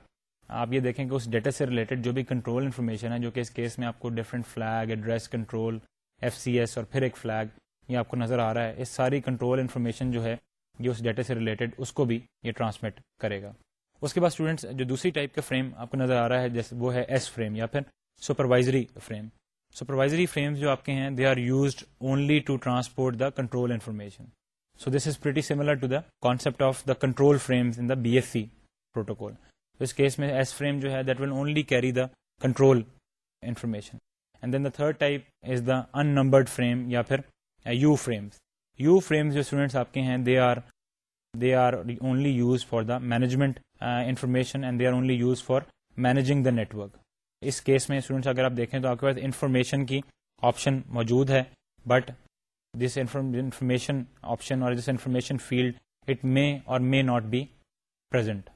آپ یہ دیکھیں کہ اس ڈیٹا سے ریلیٹڈ جو بھی کنٹرول انفارمیشن ہے جو کہ اس کیس میں آپ کو different flag address control F C S اور پھر ایک فلگ یہ آپ کو نظر آ رہا ہے اس ساری کنٹرول انفارمیشن جو ہے یہ اس ڈیٹا سے ریلیٹڈ اس کو بھی یہ ٹرانسمٹ کرے گا اس کے بعد اسٹوڈنٹس جو دوسری ٹائپ کا فریم آپ کو نظر آ رہا ہے جیسے وہ ہے ایس فریم یا پھر سپروائزری فریم سپروائزری فریمس جو آپ کے ہیں they are used only to transport the control information so this is pretty similar to the concept of the control frames in the B S C protocol اس case میں S frame جو ہے that will only carry the control information and then the third type is the unnumbered frame یا پھر U U frames frames جو students آپ کے ہیں they are they are only use for the management information and they are only use for managing the network اس case میں students اگر آپ دیکھیں تو آپ کے پاس انفارمیشن کی آپشن موجود ہے بٹ دس انفارمیشن آپشن اور this information field it may or may not be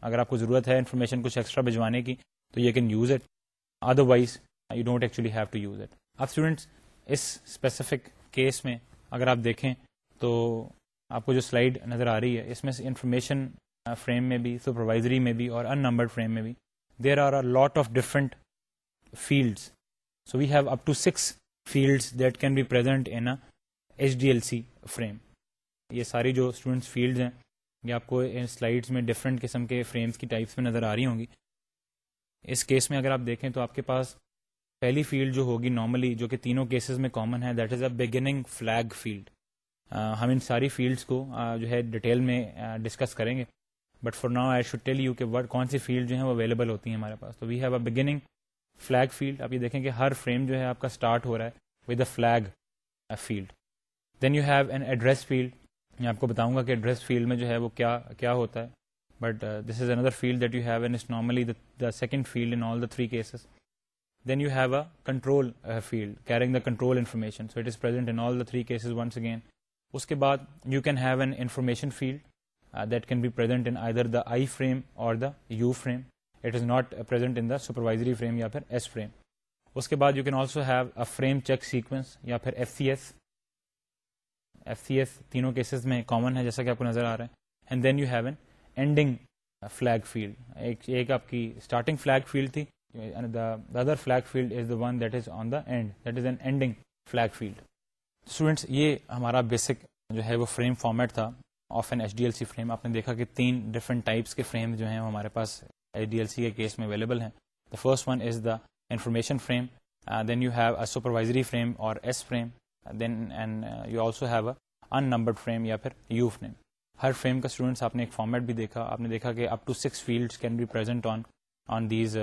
اگر آپ کو ضرورت ہے انفارمیشن کچھ ایکسٹرا بھجوانے کی تو you can use it otherwise you don't actually have to use it اب اسٹوڈینٹس اس اسپیسیفک کیس میں اگر آپ دیکھیں تو آپ کو جو سلائڈ نظر آ رہی ہے اس میں سے انفارمیشن فریم میں بھی سپروائزری میں بھی اور ان نمبرڈ فریم میں بھی there are lot of different fields so we have up to six fields that can be present in H D L C frame یہ ساری جو اسٹوڈنٹس فیلڈز ہیں آپ کو سلائیڈس میں ڈفرینٹ قسم کے فریمس کی ٹائپس میں نظر آ رہی ہوں گی اس کیس میں اگر آپ دیکھیں تو آپ کے پاس پہلی فیلڈ جو ہوگی نارملی جو کہ تینوں کیسز میں کامن ہے that is a beginning flag field ہم ان ساری فیلڈس کو جو ہے ڈیٹیل میں ڈسکس کریں گے but for now I should tell you کہ وٹ کون سی فیلڈ جو ہیں وہ اویلیبل ہوتی ہیں ہمارے پاس تو we have a beginning flag field آپ یہ دیکھیں کہ ہر فریم جو ہے آپ کا اسٹارٹ ہو رہا ہے with a flag field then you have an address field میں آپ کو بتاؤں گا کہ ایڈریس فیلڈ میں جو ہے وہ کیا کیا ہوتا ہے بٹ دس از اندر field that you have is normally second field in all the three cases then you have a control field carrying the control information so it is present in all the three cases once again اس کے بعد you can have an information field that can be present in اندر the I frame or the the U frame it is not present in supervisory frame یا پھر S frame اس کے بعد you can also have a frame check sequence یا پھر F C S F C S تینوں cases میں common ہے جیسا کہ آپ کو نظر آ رہا ہے and then you have an ending flag field ایک آپ کی اسٹارٹنگ فلیگ فیلڈ تھی other flag field is the one that is on the end that is an ending flag field students یہ ہمارا بیسک جو ہے وہ فریم فارمیٹ تھا of an H D L C frame آپ نے دیکھا کہ تین ڈفرنٹ ٹائپس کے فریم جو ہیں ہمارے پاس ایچ ڈی ایل سی کے کیس میں اویلیبل ہیں the first one is the information frame then you have a supervisory frame or S frame then and you also have a unnumbered frame یا پھر you frame frame ہر کا students دیکھا آپ نے دیکھا کہ up to six fields can be present on on these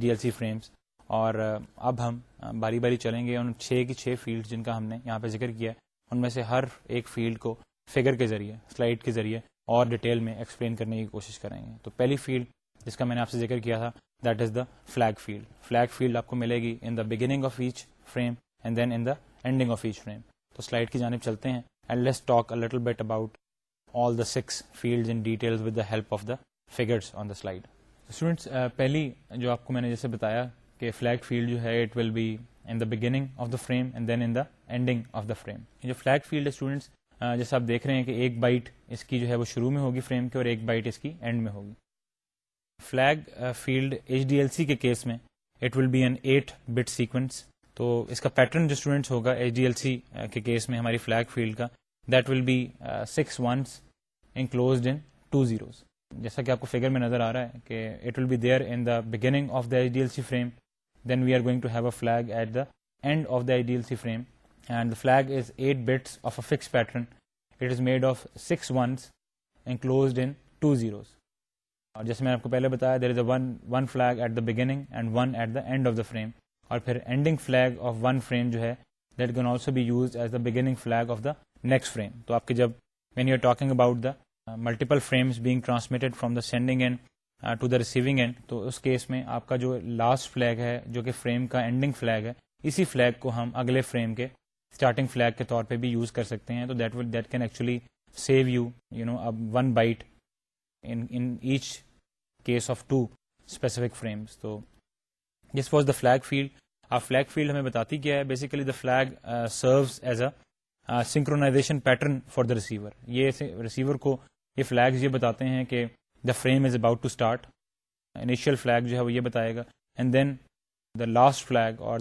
D L C frames اور uh, اب ہم uh, باری باری چلیں گے ان چھ چھ کی فیلڈ جن کا ہم نے یہاں پہ ذکر کیا ہے ان میں سے ہر ایک فیلڈ کو فگر کے ذریعے سلائڈ کے ذریعے اور ڈیٹیل میں ایکسپلین کرنے کی کوشش کریں گے تو پہلی فیلڈ جس کا میں نے آپ سے ذکر کیا تھا that is the flag field flag field آپ کو ملے گی in the beginning of each frame and then in the جانب چلتے ہیں جیسے آپ دیکھ رہے ہیں کہ ایک بائٹ اس کی جو ہے شروع میں ہوگی فریم کی اور ایک بائٹ اس کیس میں uh, تو اس کا پیٹرن جو اسٹوڈنٹس ہوگا ایچ ڈی ایل سی کے کیس میں ہماری فلیک فیلڈ کا that will be six ones enclosed in two zeros جیسا کہ آپ کو فگر میں نظر آ رہا ہے کہ it will be there in the beginning of the H D L C frame then we are going to have a flag at the end of the H D L C frame and the flag is eight bits of a fix pattern it is made of six ones enclosed in two zeros اور جیسے میں نے آپ کو پہلے بتایا there is a one one flag at the beginning and one at the end of the frame اور پھر ending flag of one frame جو ہے that can also be use as the beginning flag of the next frame تو آپ کے جب when you are talking about the multiple frames from the sending end to the receiving end تو اس case میں آپ کا جو لاسٹ فلیگ ہے جو کہ فریم کا اینڈنگ فلیگ ہے اسی فلیگ کو ہم اگلے فریم کے اسٹارٹنگ فلیگ کے طور پہ بھی یوز کر سکتے ہیں تو that will that can actually save you you know اب one byte in each case of two specific frames تو this was the flag field آپ فلگ فیلڈ ہمیں بتاتی کیا ہے basically the flag serves as a synchronization pattern for the receiver یہ receiver کو یہ یہ بتاتے ہیں کہ the frame is about to start initial flag جو ہے وہ یہ بتائے گا and then the last flag اور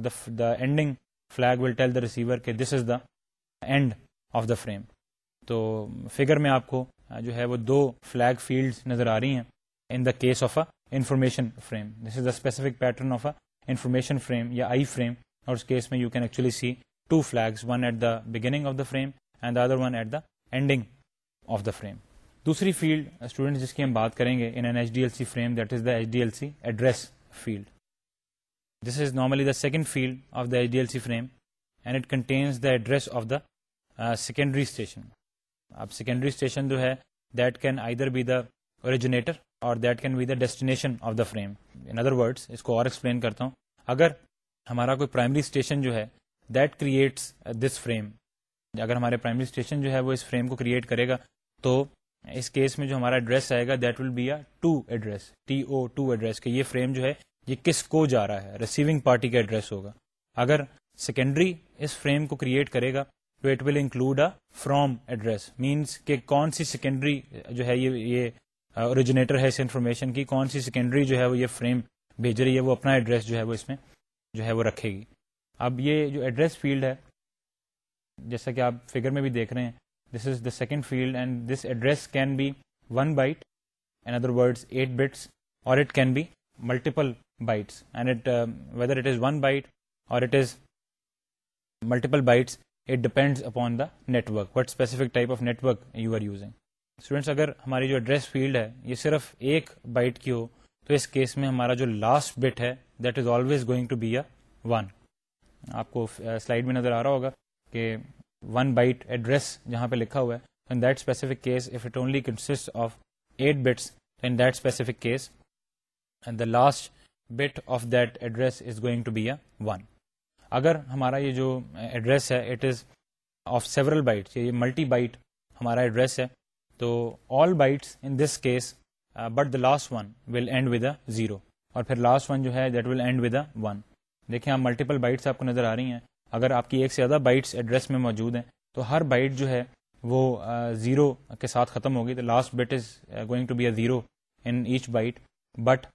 ending will tell the receiver کہ this is the end of the frame تو فگر میں آپ کو uh, جو ہے وہ دو فلگ فیلڈ نظر آ رہی ہیں in the case of a information frame this is the specific pattern of emission اور جس کی ہم بات کریں گے H D L C address field this is normally the second field of the H D L C frame and it contains the address of the secondary station اب secondary station جو ہے that can either be originator or that can be the destination of the frame in other words اس کو اور explain کرتا ہوں اگر ہمارا کوئی پرائمری اسٹیشن جو ہے دیٹ کریٹس دس فریم اگر ہمارے پرائمری اسٹیشن جو ہے وہ اس فریم کو کریٹ کرے گا تو اس کیس میں جو ہمارا ایڈریس آئے گا that will be a to address T O to address کہ یہ فریم جو ہے یہ کس کو جا رہا ہے ریسیونگ پارٹی کا ایڈریس ہوگا اگر سیکنڈری اس فریم کو کریٹ کرے گا تو it will include a from address means کہ کون سی سیکنڈری جو ہے یہ اوریجنیٹر ہے اس انفارمیشن کی کون سی سیکنڈری جو ہے وہ یہ فریم بھیج رہی ہے وہ اپنا ایڈریس جو ہے وہ اس میں جو ہے وہ رکھے گی اب یہ جو ایڈریس فیلڈ ہے جیسا کہ آپ فگر میں بھی دیکھ رہے ہیں this is the second field and this address can be one byte in other word eight bits or it can be multiple bytes and it whether it is one byte or it is multiple bytes it depend upon the network what specific type of network you are using students اگر ہماری جو address field ہے یہ صرف ایک byte کی ہو تو اس کیس میں ہمارا جو لاسٹ بٹ ہے that is always going to be a one آپ کو سلائڈ uh, میں نظر آ رہا ہوگا کہ ون بائٹ ایڈریس جہاں پہ لکھا ہوا ہے in that specific case if it only consist of eight bits in that specific case the last bit of that address is going to be a one اگر ہمارا یہ جو ایڈریس ہے it is of several byte یہ multi byte ہمارا address ہے تو all bytes in this case but the last one will end with a zero اور پھر لاسٹ ون جو ہے that will end with a one دیکھیں آپ ملٹیپل بائٹس آپ کو نظر آ رہی ہیں اگر آپ کی ایک سے زیادہ بائٹس ایڈریس میں موجود ہیں تو ہر بائٹ جو ہے وہ زیرو uh, کے ساتھ ختم ہوگی تو last bit is going to be a zero in each byte but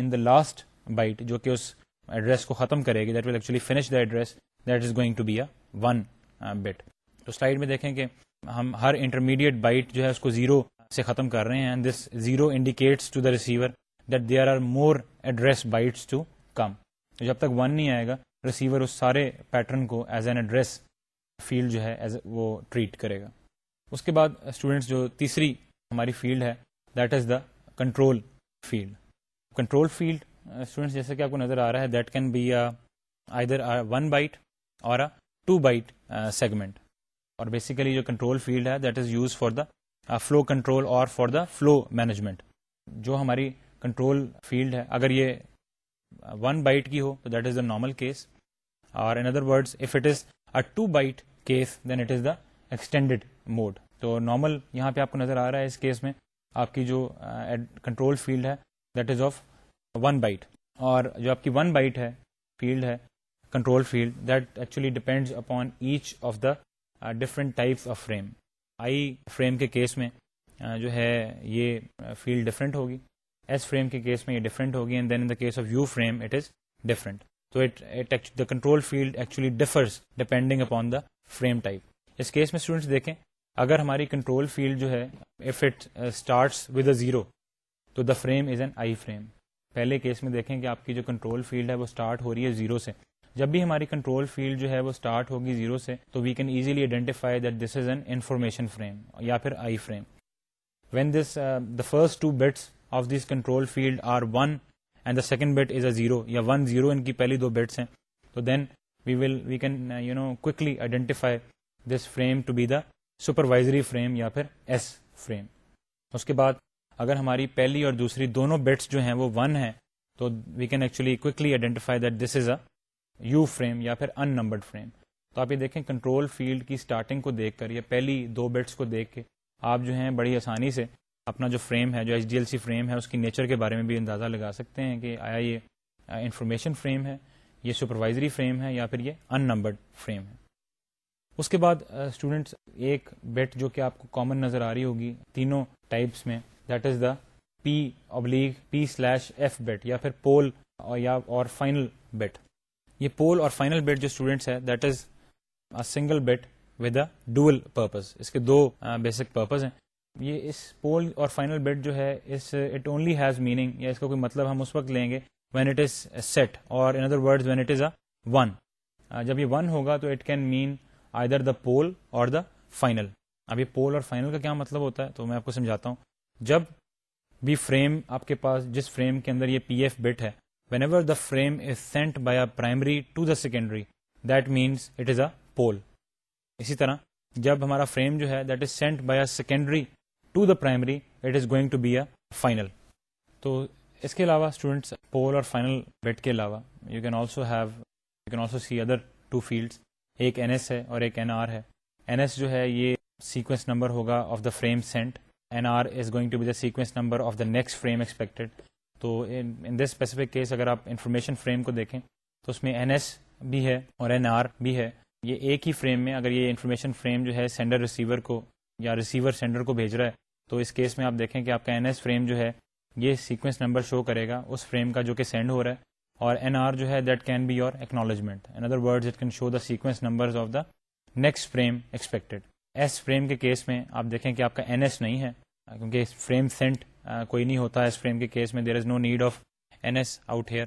in the last byte جو کہ اس ایڈریس کو ختم کرے گی that will actually finish the address that is going to be a one bit تو slide میں دیکھیں کہ ہم ہر انٹرمیڈیٹ بائٹ جو ہے اس کو زیرو سے ختم کر رہے ہیں this zero indicates to to the receiver that are more address bytes come جب تک ون نہیں آئے گا ریسیور اس سارے پیٹرن کو ایز این ایڈریس فیلڈ جو ہے ایز وہ ٹریٹ کرے گا اس کے بعد اسٹوڈینٹس جو تیسری ہماری فیلڈ ہے that is the control field control field students جیسے کہ آپ کو نظر آ رہا ہے that can be either one byte or two byte segment اور بیسیکلی جو کنٹرول فیلڈ ہے that is use for the flow control اور فار دا فلو مینجمنٹ جو ہماری کنٹرول فیلڈ ہے اگر یہ ون بائٹ کی ہو تو that is the normal case اور in other word if it is a two byte case then it is the extended mode تو نارمل یہاں پہ آپ کو نظر آ رہا ہے اس کیس میں آپ کی جو کنٹرول uh, فیلڈ ہے that is of one byte اور جو آپ کی ون بائٹ ہے فیلڈ ہے control field that actually depend upon each of the different types of frame I frame کے کیس میں جو ہے یہ فیلڈ ڈفرینٹ ہوگی ایس فریم کے کیس میں یہ ڈفرینٹ ہوگی and then in case of U frame it is different تو control field actually differs depending upon the frame type اس کیس میں اسٹوڈینٹس دیکھیں اگر ہماری کنٹرول فیلڈ جو ہے if it with a zero تو the frame is an I frame پہلے کیس میں دیکھیں کہ آپ کی جو کنٹرول فیلڈ ہے وہ اسٹارٹ ہو رہی ہے زیرو سے جب بھی ہماری کنٹرول فیلڈ جو ہے وہ اسٹارٹ ہوگی زیرو سے تو we can easily identify that this is an information frame یا پھر I frame when this the first two bits of this control field are one and the second bit is a zero یا one zero ان کی پہلی دو bits ہیں تو then we will we can you know quickly identify this frame to be the supervisory frame یا پھر S frame اس کے بعد اگر ہماری پہلی اور دوسری دونوں بٹس جو ہیں وہ ون ہیں تو we can actually quickly identify that this is a U frame یا پھر ان نمبرڈ فریم تو آپ یہ دیکھیں کنٹرول فیلڈ کی اسٹارٹنگ کو دیکھ کر یا پہلی دو بٹس کو دیکھ کے آپ جو ہیں بڑی آسانی سے اپنا جو فریم ہے جو H D L C frame ہے اس کی نیچر کے بارے میں بھی اندازہ لگا سکتے ہیں کہ آیا یہ انفارمیشن فریم ہے یہ سپروائزری فریم ہے یا پھر یہ ان نمبرڈ فریم ہے اس کے بعد اسٹوڈینٹس ایک بیٹ جو کہ آپ کو کامن نظر آ رہی ہوگی تینوں ٹائپس میں دیٹ از دا پی ابلیگ پی سلیش ایف بیٹ یا پھر پول یا اور فائنل بیٹ یہ پول اور فائنل بیٹ جو اسٹوڈینٹس ہے that is single bit with a dual purpose اس کے دو بیسک پرپز ہیں یہ اس پول اور فائنل بٹ جو ہے اس اٹ اونلی ہیز میننگ یا اس کا کوئی مطلب ہم اس وقت لیں گے وین اٹ از سیٹ اور in other word when it is a one جب یہ ون ہوگا تو it can main there the poll اور دا فائنل اب یہ پول اور فائنل کا کیا مطلب ہوتا ہے تو میں آپ کو سمجھاتا ہوں جب بھی فریم آپ کے پاس جس فریم کے اندر یہ پی ایف بٹ ہے when the frame is sent by a to the secondary then it is a poll اسی طرح جب ہمارا فریم جو ہے سیکنڈری ٹو ٹو بی اس کے علاوہ پول اور یہ سیکوینس نمبر ہوگا of the frame sent N R is going sequence number of the next frame expected تو ان دس اسپیسیفک کیس اگر آپ انفارمیشن فریم کو دیکھیں تو اس میں این ایس بھی ہے اور این آر بھی ہے یہ ایک ہی فریم میں اگر یہ انفارمیشن فریم جو ہے سینڈر ریسیور کو یا ریسیور سینڈر کو بھیج رہا ہے تو اس کیس میں آپ دیکھیں کہ آپ کا این ایس فریم جو ہے یہ سیکوینس نمبر شو کرے گا اس فریم کا جو کہ سینڈ ہو رہا ہے اور این آر جو ہے that can be your acknowledgement in other words can show the sequence number of the next frame expected S frame کے کیس میں آپ دیکھیں کہ آپ کا این ایس نہیں ہے کیونکہ فریم سینٹ کوئی نہیں ہوتا ایس فریم کے کیس میں there is no need of N S out here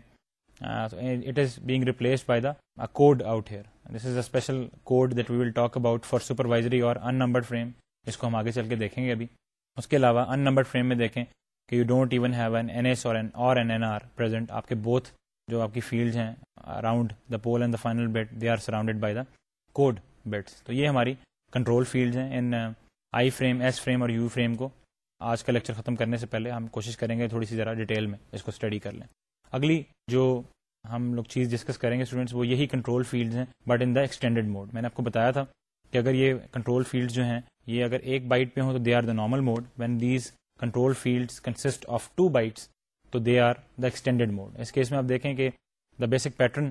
it is being replace by the code out here this is a special code that we will talk about for supervisory اور unnumbered frame اس کو ہم آگے چل کے دیکھیں گے ابھی اس کے علاوہ ان نمبرڈ فریم میں دیکھیں کہ you don't even have N N S اور این این آر آپ کے بوتھ جو آپ کی فیلڈز ہیں around the poll and the final bit they are surrounded by the code bits تو یہ ہماری کنٹرول فیلڈز ہیں in I frame S frame اور یو فریم کو آج کا لیکچر ختم کرنے سے پہلے ہم کوشش کریں گے تھوڑی سی ذرا ڈیٹیل میں اس کو اسٹڈی کر لیں اگلی جو ہم لوگ چیز ڈسکس کریں گے وہ یہی کنٹرول فیلڈز ہیں but in the extended mode میں نے آپ کو بتایا تھا کہ اگر یہ کنٹرول فیلڈز جو ہیں یہ اگر ایک بائٹ پہ ہوں تو they are the normal mode when these control fields consist of two bytes تو they are the extended mode اس کیس میں آپ دیکھیں کہ the basic pattern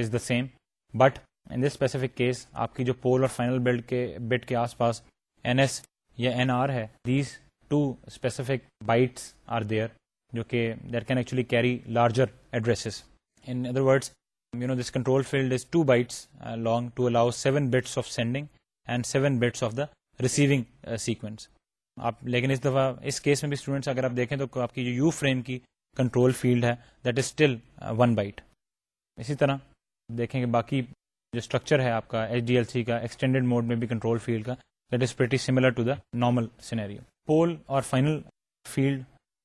is the same but in this specific case آپ کی جو پول اور فائنل بلڈ کے کے آس پاس این ایس یا این آر ہے these two specific bytes are there جو کہ there can actually carry larger addresses in other words you know this control field is two bytes long to allow seven bits of sending and bits of the receiving sequence لیکن اس دفعہ اس case میں بھی students اگر آپ دیکھیں تو آپ کی جو یو فریم کی کنٹرول فیلڈ ہے that is still one byte اسی طرح دیکھیں کہ باقی جو اسٹرکچر ہے آپ کا ایچ ڈی ایل سی کا ایکسٹینڈیڈ موڈ میں بھی کنٹرول فیلڈ کا that is similar to the normal scenario poll اور فائنل فیلڈ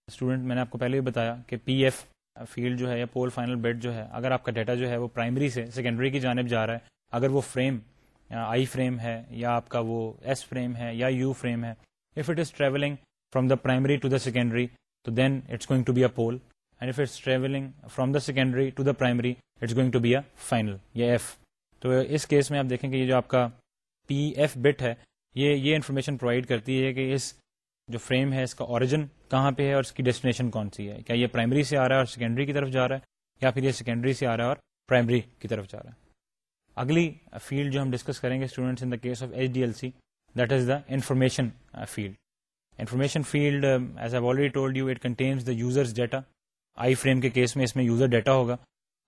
اسٹوڈنٹ میں نے آپ کو پہلے بھی بتایا کہ پی ایف فیلڈ جو ہے یا پول فائنل بیڈ جو ہے اگر آپ کا ڈیٹا جو ہے وہ پرائمری سے سیکنڈری کی جانب جا رہا ہے اگر وہ فریم آئی فریم ہے یا آپ کا وہ ایس فریم ہے یا یو فریم ہے if it is travelling from the primary to the secondary تو then it's going to be a poll and if it's travelling from the secondary to the primary it's going to be a final یا F تو اس case میں آپ دیکھیں کہ یہ جو آپ کا پی ایف بٹ ہے یہ یہ انفارمیشن پرووائڈ کرتی ہے کہ اس جو فریم ہے اس کا اوریجن کہاں پہ ہے اور اس کی ڈیسٹینیشن کون سی ہے کیا یہ پرائمری سے آ رہا ہے اور سیکنڈری کی طرف جا رہا ہے یا پھر یہ سیکنڈری سے آ رہا ہے اور پرائمری کی طرف جا رہا ہے اگلی فیلڈ جو ہم ڈسکس کریں گے in the the case of H D L C that is information field information field as I've already told you it contains the user's data I frame کے کیس میں اس میں یوزر ڈیٹا ہوگا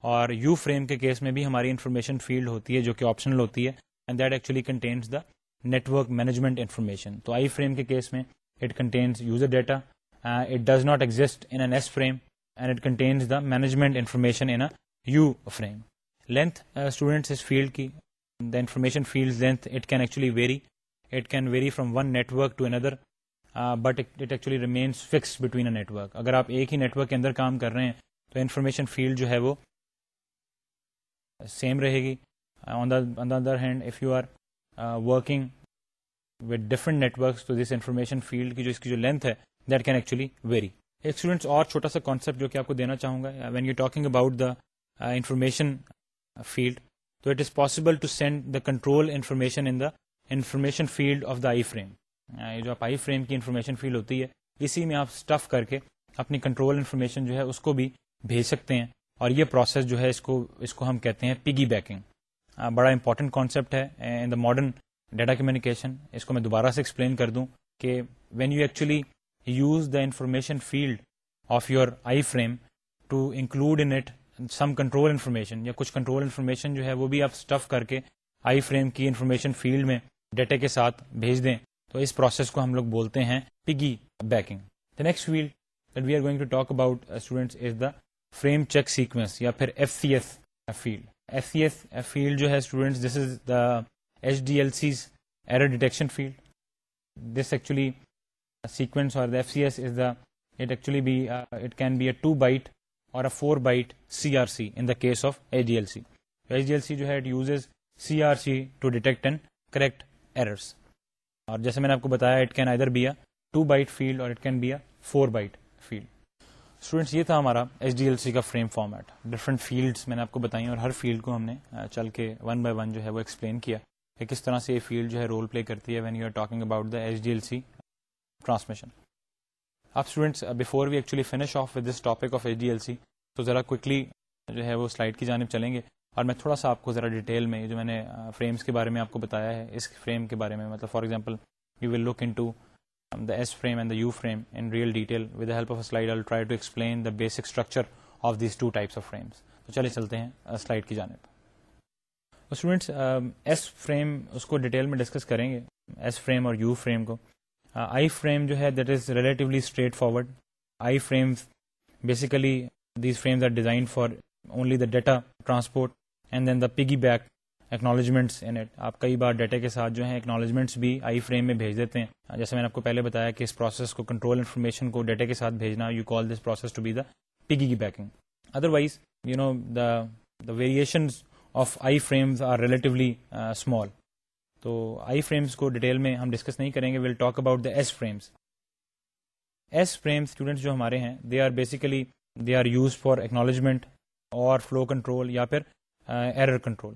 اور U frame کے case میں بھی ہماری انفارمیشن فیلڈ ہوتی ہے جو کہ آپشنل ہوتی ہے and that actually contains the network management information تو آئی فریم کے کیس میں it contains user data it does not exist in S frame and it contains the management information field کی the information field it can quickly vary it can vary from one network to another but it usually remains fixed between a network اگر آپ ایک ہی net work کے اندر کام کر رہے ہیں تو information field جو ہے وہ سیم رہے گی other hand if you are working with different network information field کی جو اس کی جو لینتھ ہے اور دینا چاہوں گا when you talking about the information field تو it is possible to send the control information field of the frame جو آئی فریم کی انفارمیشن فیلڈ ہوتی ہے اسی میں آپ اسٹف کر کے اپنی کنٹرول انفارمیشن جو ہے اس کو بھی بھیج سکتے ہیں اور یہ پروسیس جو ہے پیگی بیکنگ بڑا امپورٹنٹ کانسیپٹ ہے ڈیٹا کمیونیکیشن اس کو میں دوبارہ سے ایکسپلین کر دوں کہ when you actually use the information field of your I frame to include in it some control information یا کچھ کنٹرول انفارمیشن جو ہے وہ بھی آپ اسٹف کر کے آئی فریم کی انفارمیشن فیلڈ میں ڈیٹا کے ساتھ بھیج دیں تو اس پروسیس کو ہم لوگ بولتے ہیں piggybacking the next field that we are going to talk about students is the frame check sequence یا پھر F C S field F C S field جو ہے students this is the H D L C's error detection field this actually sequence اور F C S is the it it actually be be can a two byte a four byte C R C in the case of H D L C H D L C جو ہے it C C R to detect and correct errors اور جیسے میں نے آپ کو بتایا it can can be be a two byte field اور it a four byte field students یہ تھا ہمارا ایچ ڈی ایل سی کا فریم فارمیٹ ڈفرنٹ فیلڈس میں نے آپ کو بتائی اور ہر فیلڈ کو ہم نے uh, چل کے ون بائی ون جو ہے وہ ایکسپلین کیا کس طرح سے یہ فیلڈ جو ہے رول پلے کرتی ہے when you are talking about the H D L C transmission اب students before we actually finish off with this topic of H D L C تو ذرا کوکلی جو ہے وہ سلائڈ کی جانب چلیں گے اور میں تھوڑا سا آپ کو ذرا ڈیٹیل میں جو میں نے فریمس کے بارے میں آپ کو بتایا ہے اس فریم کے بارے میں مطلب for example you will look into the S frame and the U frame in real detail with help of slide I try to explain the basic structure of these two types of frames تو چلے چلتے ہیں slide کی جانب students S frame اس کو detail میں discuss کریں گے ایس فریم اور یو فریم کو آئی uh, فریم جو ہے that is relatively straightforward I frame basically these frames are design for only the data transport and then the piggyback in it آپ کئی بار data کے ساتھ جو ہیں ایکنالجمنٹس بھی آئی فریم میں بھیج دیتے ہیں uh, جیسے میں نے آپ کو پہلے بتایا کہ اس پروسیس کو کنٹرول انفارمیشن کو ڈیٹا کے ساتھ بھیجنا you call this process to be the piggy کی backing otherwise you know the the variations of I frames are relatively small تو آئی فریمز کو ڈیٹیل میں ہم ڈسکس نہیں کریں گے will talk about the S frames S frame students جو ہمارے ہیں they are basically they are use for acknowledgement اور فلو کنٹرول یا پھر ایرر uh, کنٹرول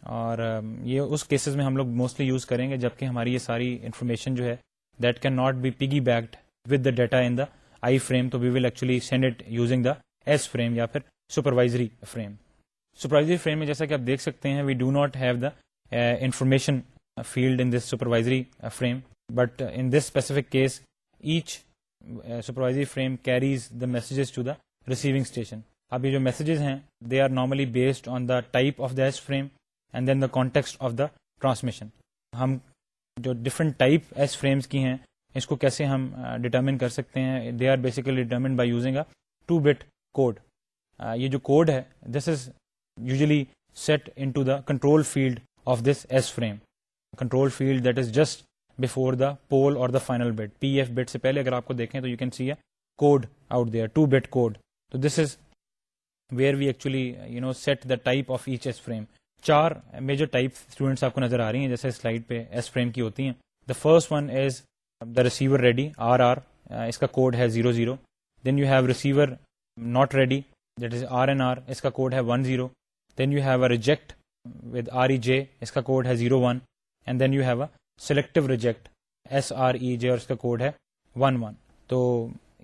اور um, یہ اس کیسز میں ہم لوگ موسٹلی یوز کریں گے جبکہ ہماری یہ ساری انفارمیشن جو ہے that can not be piggybacked with the data in the I frame تو we will actually send it using the S frame یا پھر سپروائزری فریم سپروائزری فریم میں جیسا کہ آپ دیکھ سکتے ہیں we do not have the information field in this supervisory frame but in this specific case each supervisory frame carries the messages to the receiving station اب یہ جو میسجز ہیں they are normally based on the type of the S frame and then the context of the transmission ہم جو different type S frames کی ہیں اس کو کیسے ہم ڈٹرمن uh, کر سکتے ہیں they are basically determined by using a two bit code یہ جو کوڈ ہے دس از پول اور final bit P F bit سے پہلے اگر آپ کو دیکھیں تو you can see code out code تو this is where we actually the type of each S frame چار میجر ٹائپ اسٹوڈینٹس آپ کو نظر آ رہی ہیں جیسے کی ہوتی ہیں the first one is the receiver ready R R اس کا کوڈ ہے zero zero then you have receiver not ready R N R اس کا کوڈ ہے one zero then you have a reject with R E J اس کا code ہے zero one and then you have a selective reject S R E J اور اس کا code ہے تو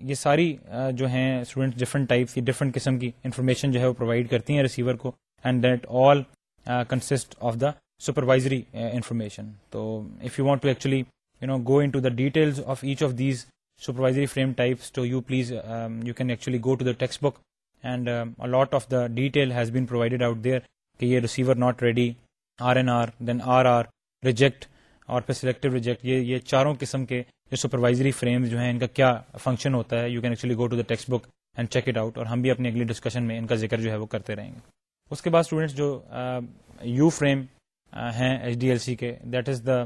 یہ ساری جو ہیں اسٹوڈنٹ ڈفرنٹ ٹائپس کی ڈفرنٹ قسم کی انفارمیشن جو ہے وہ پرووائڈ کرتی ہیں ریسیور کو and that all consist of the supervisory information تو if you want to actually you know go into the details of each of these supervisory frame types تو you please you can actually go to the text book and lot of the detail has been provided out there کہ یہ receiver not ready R N R then R R reject اور پھر selective reject یہ یہ چاروں قسم کے جو جو سپروائزری فریمز ہیں ان کا کیا فنکشن ہوتا ہے you can actually go to the text book and check it out اور ہم بھی اپنی اگلی ڈسکشن میں ان کا ذکر جو ہے وہ کرتے رہیں گے اس کے بعد اسٹوڈنٹس جو یو um, فریم uh, ہیں ایچ ڈی ایل سی کے دیٹ از دا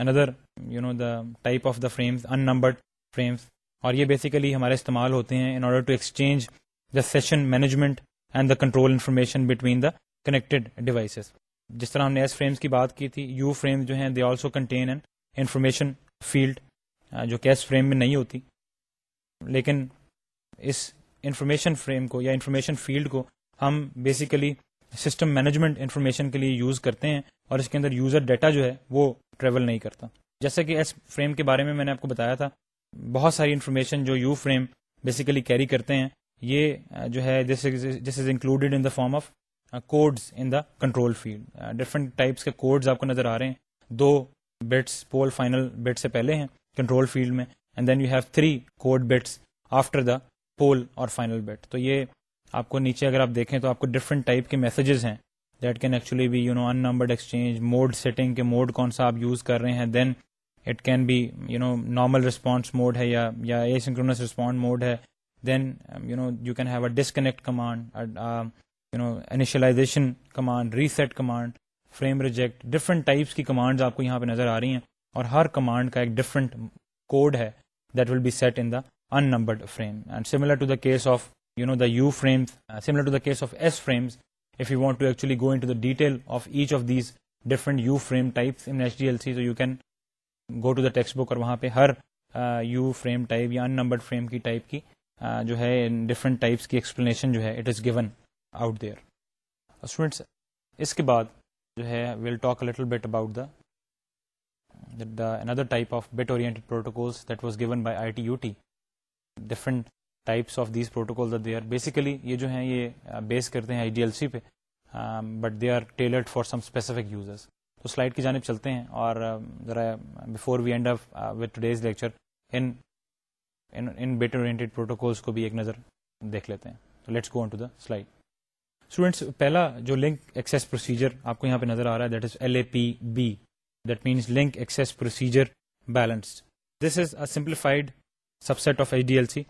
اندر you know the type of the frames unnumbered number اور یہ بیسیکلی ہمارے استعمال ہوتے ہیں in order to exchange session management and the control information between the connected devices جس طرح ہم نے ایس فریمس کی بات کی تھی یو فریم جو ہیں they also contain an information field جو کہ ایس فریم میں نہیں ہوتی لیکن اس انفارمیشن فریم کو یا انفارمیشن فیلڈ کو ہم بیسیکلی سسٹم مینجمنٹ انفارمیشن کے لیے یوز کرتے ہیں اور اس کے اندر یوزر ڈیٹا جو ہے وہ ٹریول نہیں کرتا جیسا کہ ایس فریم کے بارے میں میں نے آپ کو بتایا تھا بہت ساری انفارمیشن جو یو فریم بیسیکلی کیری کرتے ہیں یہ جو ہے this is included in the form of codes in the control field different types کے کوڈز آپ کو نظر آ رہے ہیں دو بٹس پول فائنل بٹ سے پہلے ہیں کنٹرول فیلڈ میں and then you have three code bits after the poll اور فائنل بٹ تو یہ آپ کو نیچے اگر آپ دیکھیں تو آپ کو ڈفرنٹ ٹائپ کے میسیجز ہیں that can actually be you know unnumbered exchange mode setting کے موڈ کون سا آپ یوز کر رہے ہیں then it can be you know normal response mode ہے یا یا اے سنکرونس رسپانڈ موڈ ہے then you know you can have a disconnect command initiation command reset command frame reject different کی کمانڈ آپ کو یہاں پہ نظر آ رہی ہیں اور ہر کمانڈ کا ایک ڈفرنٹ کوڈ ہے that will be set and frame similar to those of you know the frames similar to those of S frames if you want to actually go deal of each of these different U frame types text book اور وہاں پہ ہر you frame type یا ان number کی type کی جو ہے different types کی explanation جو ہے it is given out there students اس کے بعد جو ہے we'll talk little bit about the the اندر type of bit oriented protocols that was given by I T U T different types of these protocol they are basically یہ جو ہیں یہ بیس کرتے ہیں آئی ڈی ایل سی پہ but they are tailored for some specific users تو slide کی جانب چلتے ہیں اور ذرا before we end off with today's lecture in in bit oriented protocols کو بھی ایک نظر دیکھ لیتے ہیں تو let's go on to the slide students پہلا جو لنک ایکسیس پروسیجر آپ کو یہاں پہ نظر آ رہا ہے that is L A P B that means link access procedure balance this is a simplified subset of H D L C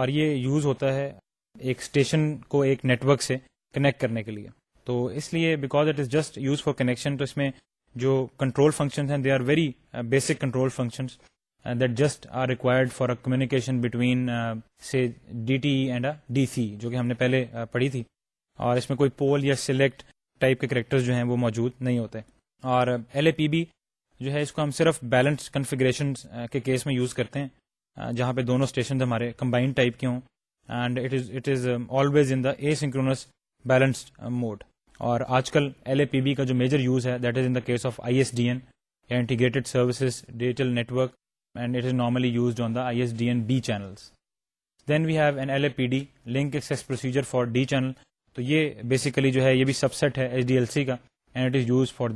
اور یہ یوز ہوتا ہے ایک اسٹیشن کو ایک نیٹ ورک سے کنیکٹ کرنے کے لیے تو اس لیے because it is just use for connection تو اس میں جو کنٹرول فنکشنز ہیں they are very basic control functions that just are required communication between D T and A D C جو کہ ہم نے پہلے uh, پڑھی تھی اور اس میں کوئی پول یا سلیکٹ ٹائپ کے کریکٹر جو ہیں وہ موجود نہیں ہوتے اور ایل اے پی بی جو ہے اس کو ہم صرف بیلنس کنفیگریشن uh, کے کیس میں یوز کرتے ہیں uh, جہاں پہ دونوں اسٹیشن ہمارے کمبائنڈ ٹائپ کے ہوں and it is it is always in the asynchronous balanced mode اور آج کل ایل اے پی بی کا جو میجر یوز ہے that is in the case of I S D N یا integrated services digital network and it is normally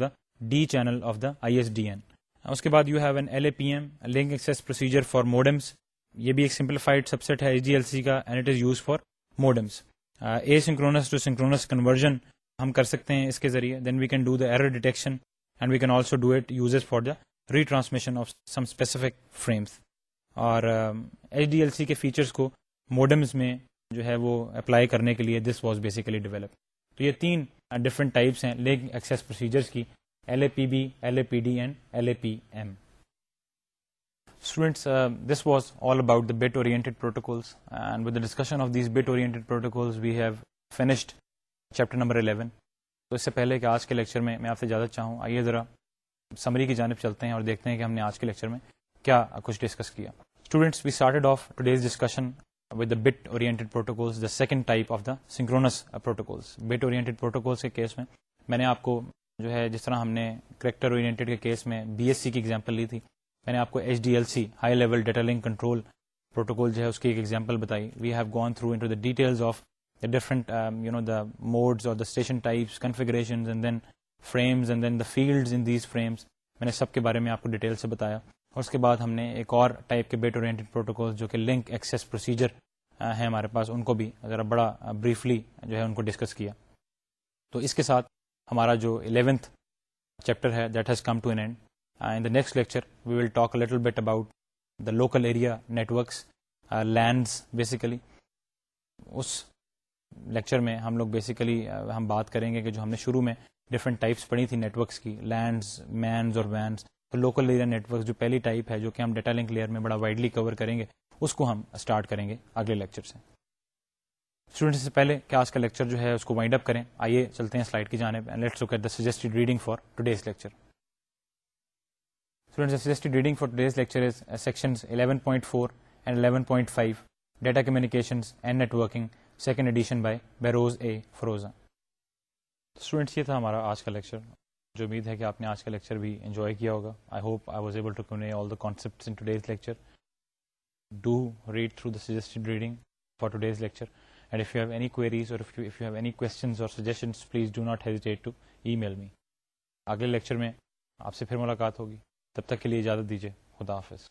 ہے D channel of the I S D N اس کے بعد you ہیویم for modems یہ بھی ایک simplified سبسیٹ ہے ایچ ڈی ایل سی کا and it is use for modems asynchronous conversion ہم کر سکتے ہیں اس کے ذریعے then we can do the error detection retransmission of some specific frames اور ایچ ڈی ایل سی کے فیچرس کو موڈمز میں جو ہے وہ اپلائی کرنے کے لیے دس واز بیسیکلی ڈیولپ تو یہ تین ڈفرنٹ uh, ٹائپس ہیں لیگ پروسیجرس کی L A P B L A P D and L A P M students this was all about the bit with discussion of finished bit number eleven تو اس سے پہلے کہ آج کے lecture میں میں آپ سے اجازت چاہوں آئیے ذرا سمری کی جانب چلتے ہیں اور دیکھتے ہیں کہ ہم نے آج کے لیکچر میں کیا کچھ ڈسکس کیا students we started off of today's discussion with the the bit bit protocols protocols protocols second type synchronous کے کیس میں میں نے آپ کو جو ہے جس طرح ہم نے کریکٹر کریکٹرٹیڈ کے کیس میں بی ایس سی کی ایگزامپل لی تھی میں نے آپ کو H D L C high level data link control protocol جو ہے اس کی ایک ایگزامپل بتائی we have gone through into the the the the details of different you know اور station types throws and then frames and then the fields in these frames میں نے سب کے بارے میں آپ کو ڈیٹیل سے بتایا اور اس کے بعد ہم نے ایک اور ٹائپ کے بیٹ پروٹوکول جو کہ لنک ایکسیس پروسیجر ہیں ہمارے پاس ان کو بھی ذرا بڑا بریفلی جو ہے ان کو ڈسکس کیا تو اس کے ساتھ ہمارا جو الیونتھ چیپٹر ہے that has come to an and in the the next lecture we will talk little about local area networks LANs basically اس لیکچر میں ہم لوگ بیسیکلی ہم بات کریں گے کہ جو ہم نے شروع میں ڈفرنٹ ٹائپس پڑی تھی نیٹورکس کی لینڈز مینز اور وینس تو لوکل ایریا نیٹورکس جو پہلی ٹائپ ہے جو کہ ہم ڈیٹا لنک لیئر میں بڑا وائڈلی کور کریں گے اس کو ہم اسٹارٹ کریں گے اگلے لیکچر سے اسٹوڈینٹس سے پہلے کہ آج کا لیکچر جو ہے اس کو وائنڈ اپ کریں آئیے چلتے ہیں سلائڈ کی جانب let's the suggested reading for today's lecture suggested reading for today's lecture is section 11.4 point four and eleven point five data communication and networking second edition by Behrouz A Forouzan students یہ تھا ہمارا آج کا lecture جو امید ہے کہ آپ نے آج کا لیکچر بھی انجوائے کیا ہوگا I hope I was able to all the concepts in today's lecture do read through the suggested reading for lecture and if you have any queries اور کوشچنز اور suggestions please do not hesitate to email me اگلے لیکچر میں آپ سے پھر ملاقات ہوگی تب تک کے لیے اجازت دیجیے خدا حافظ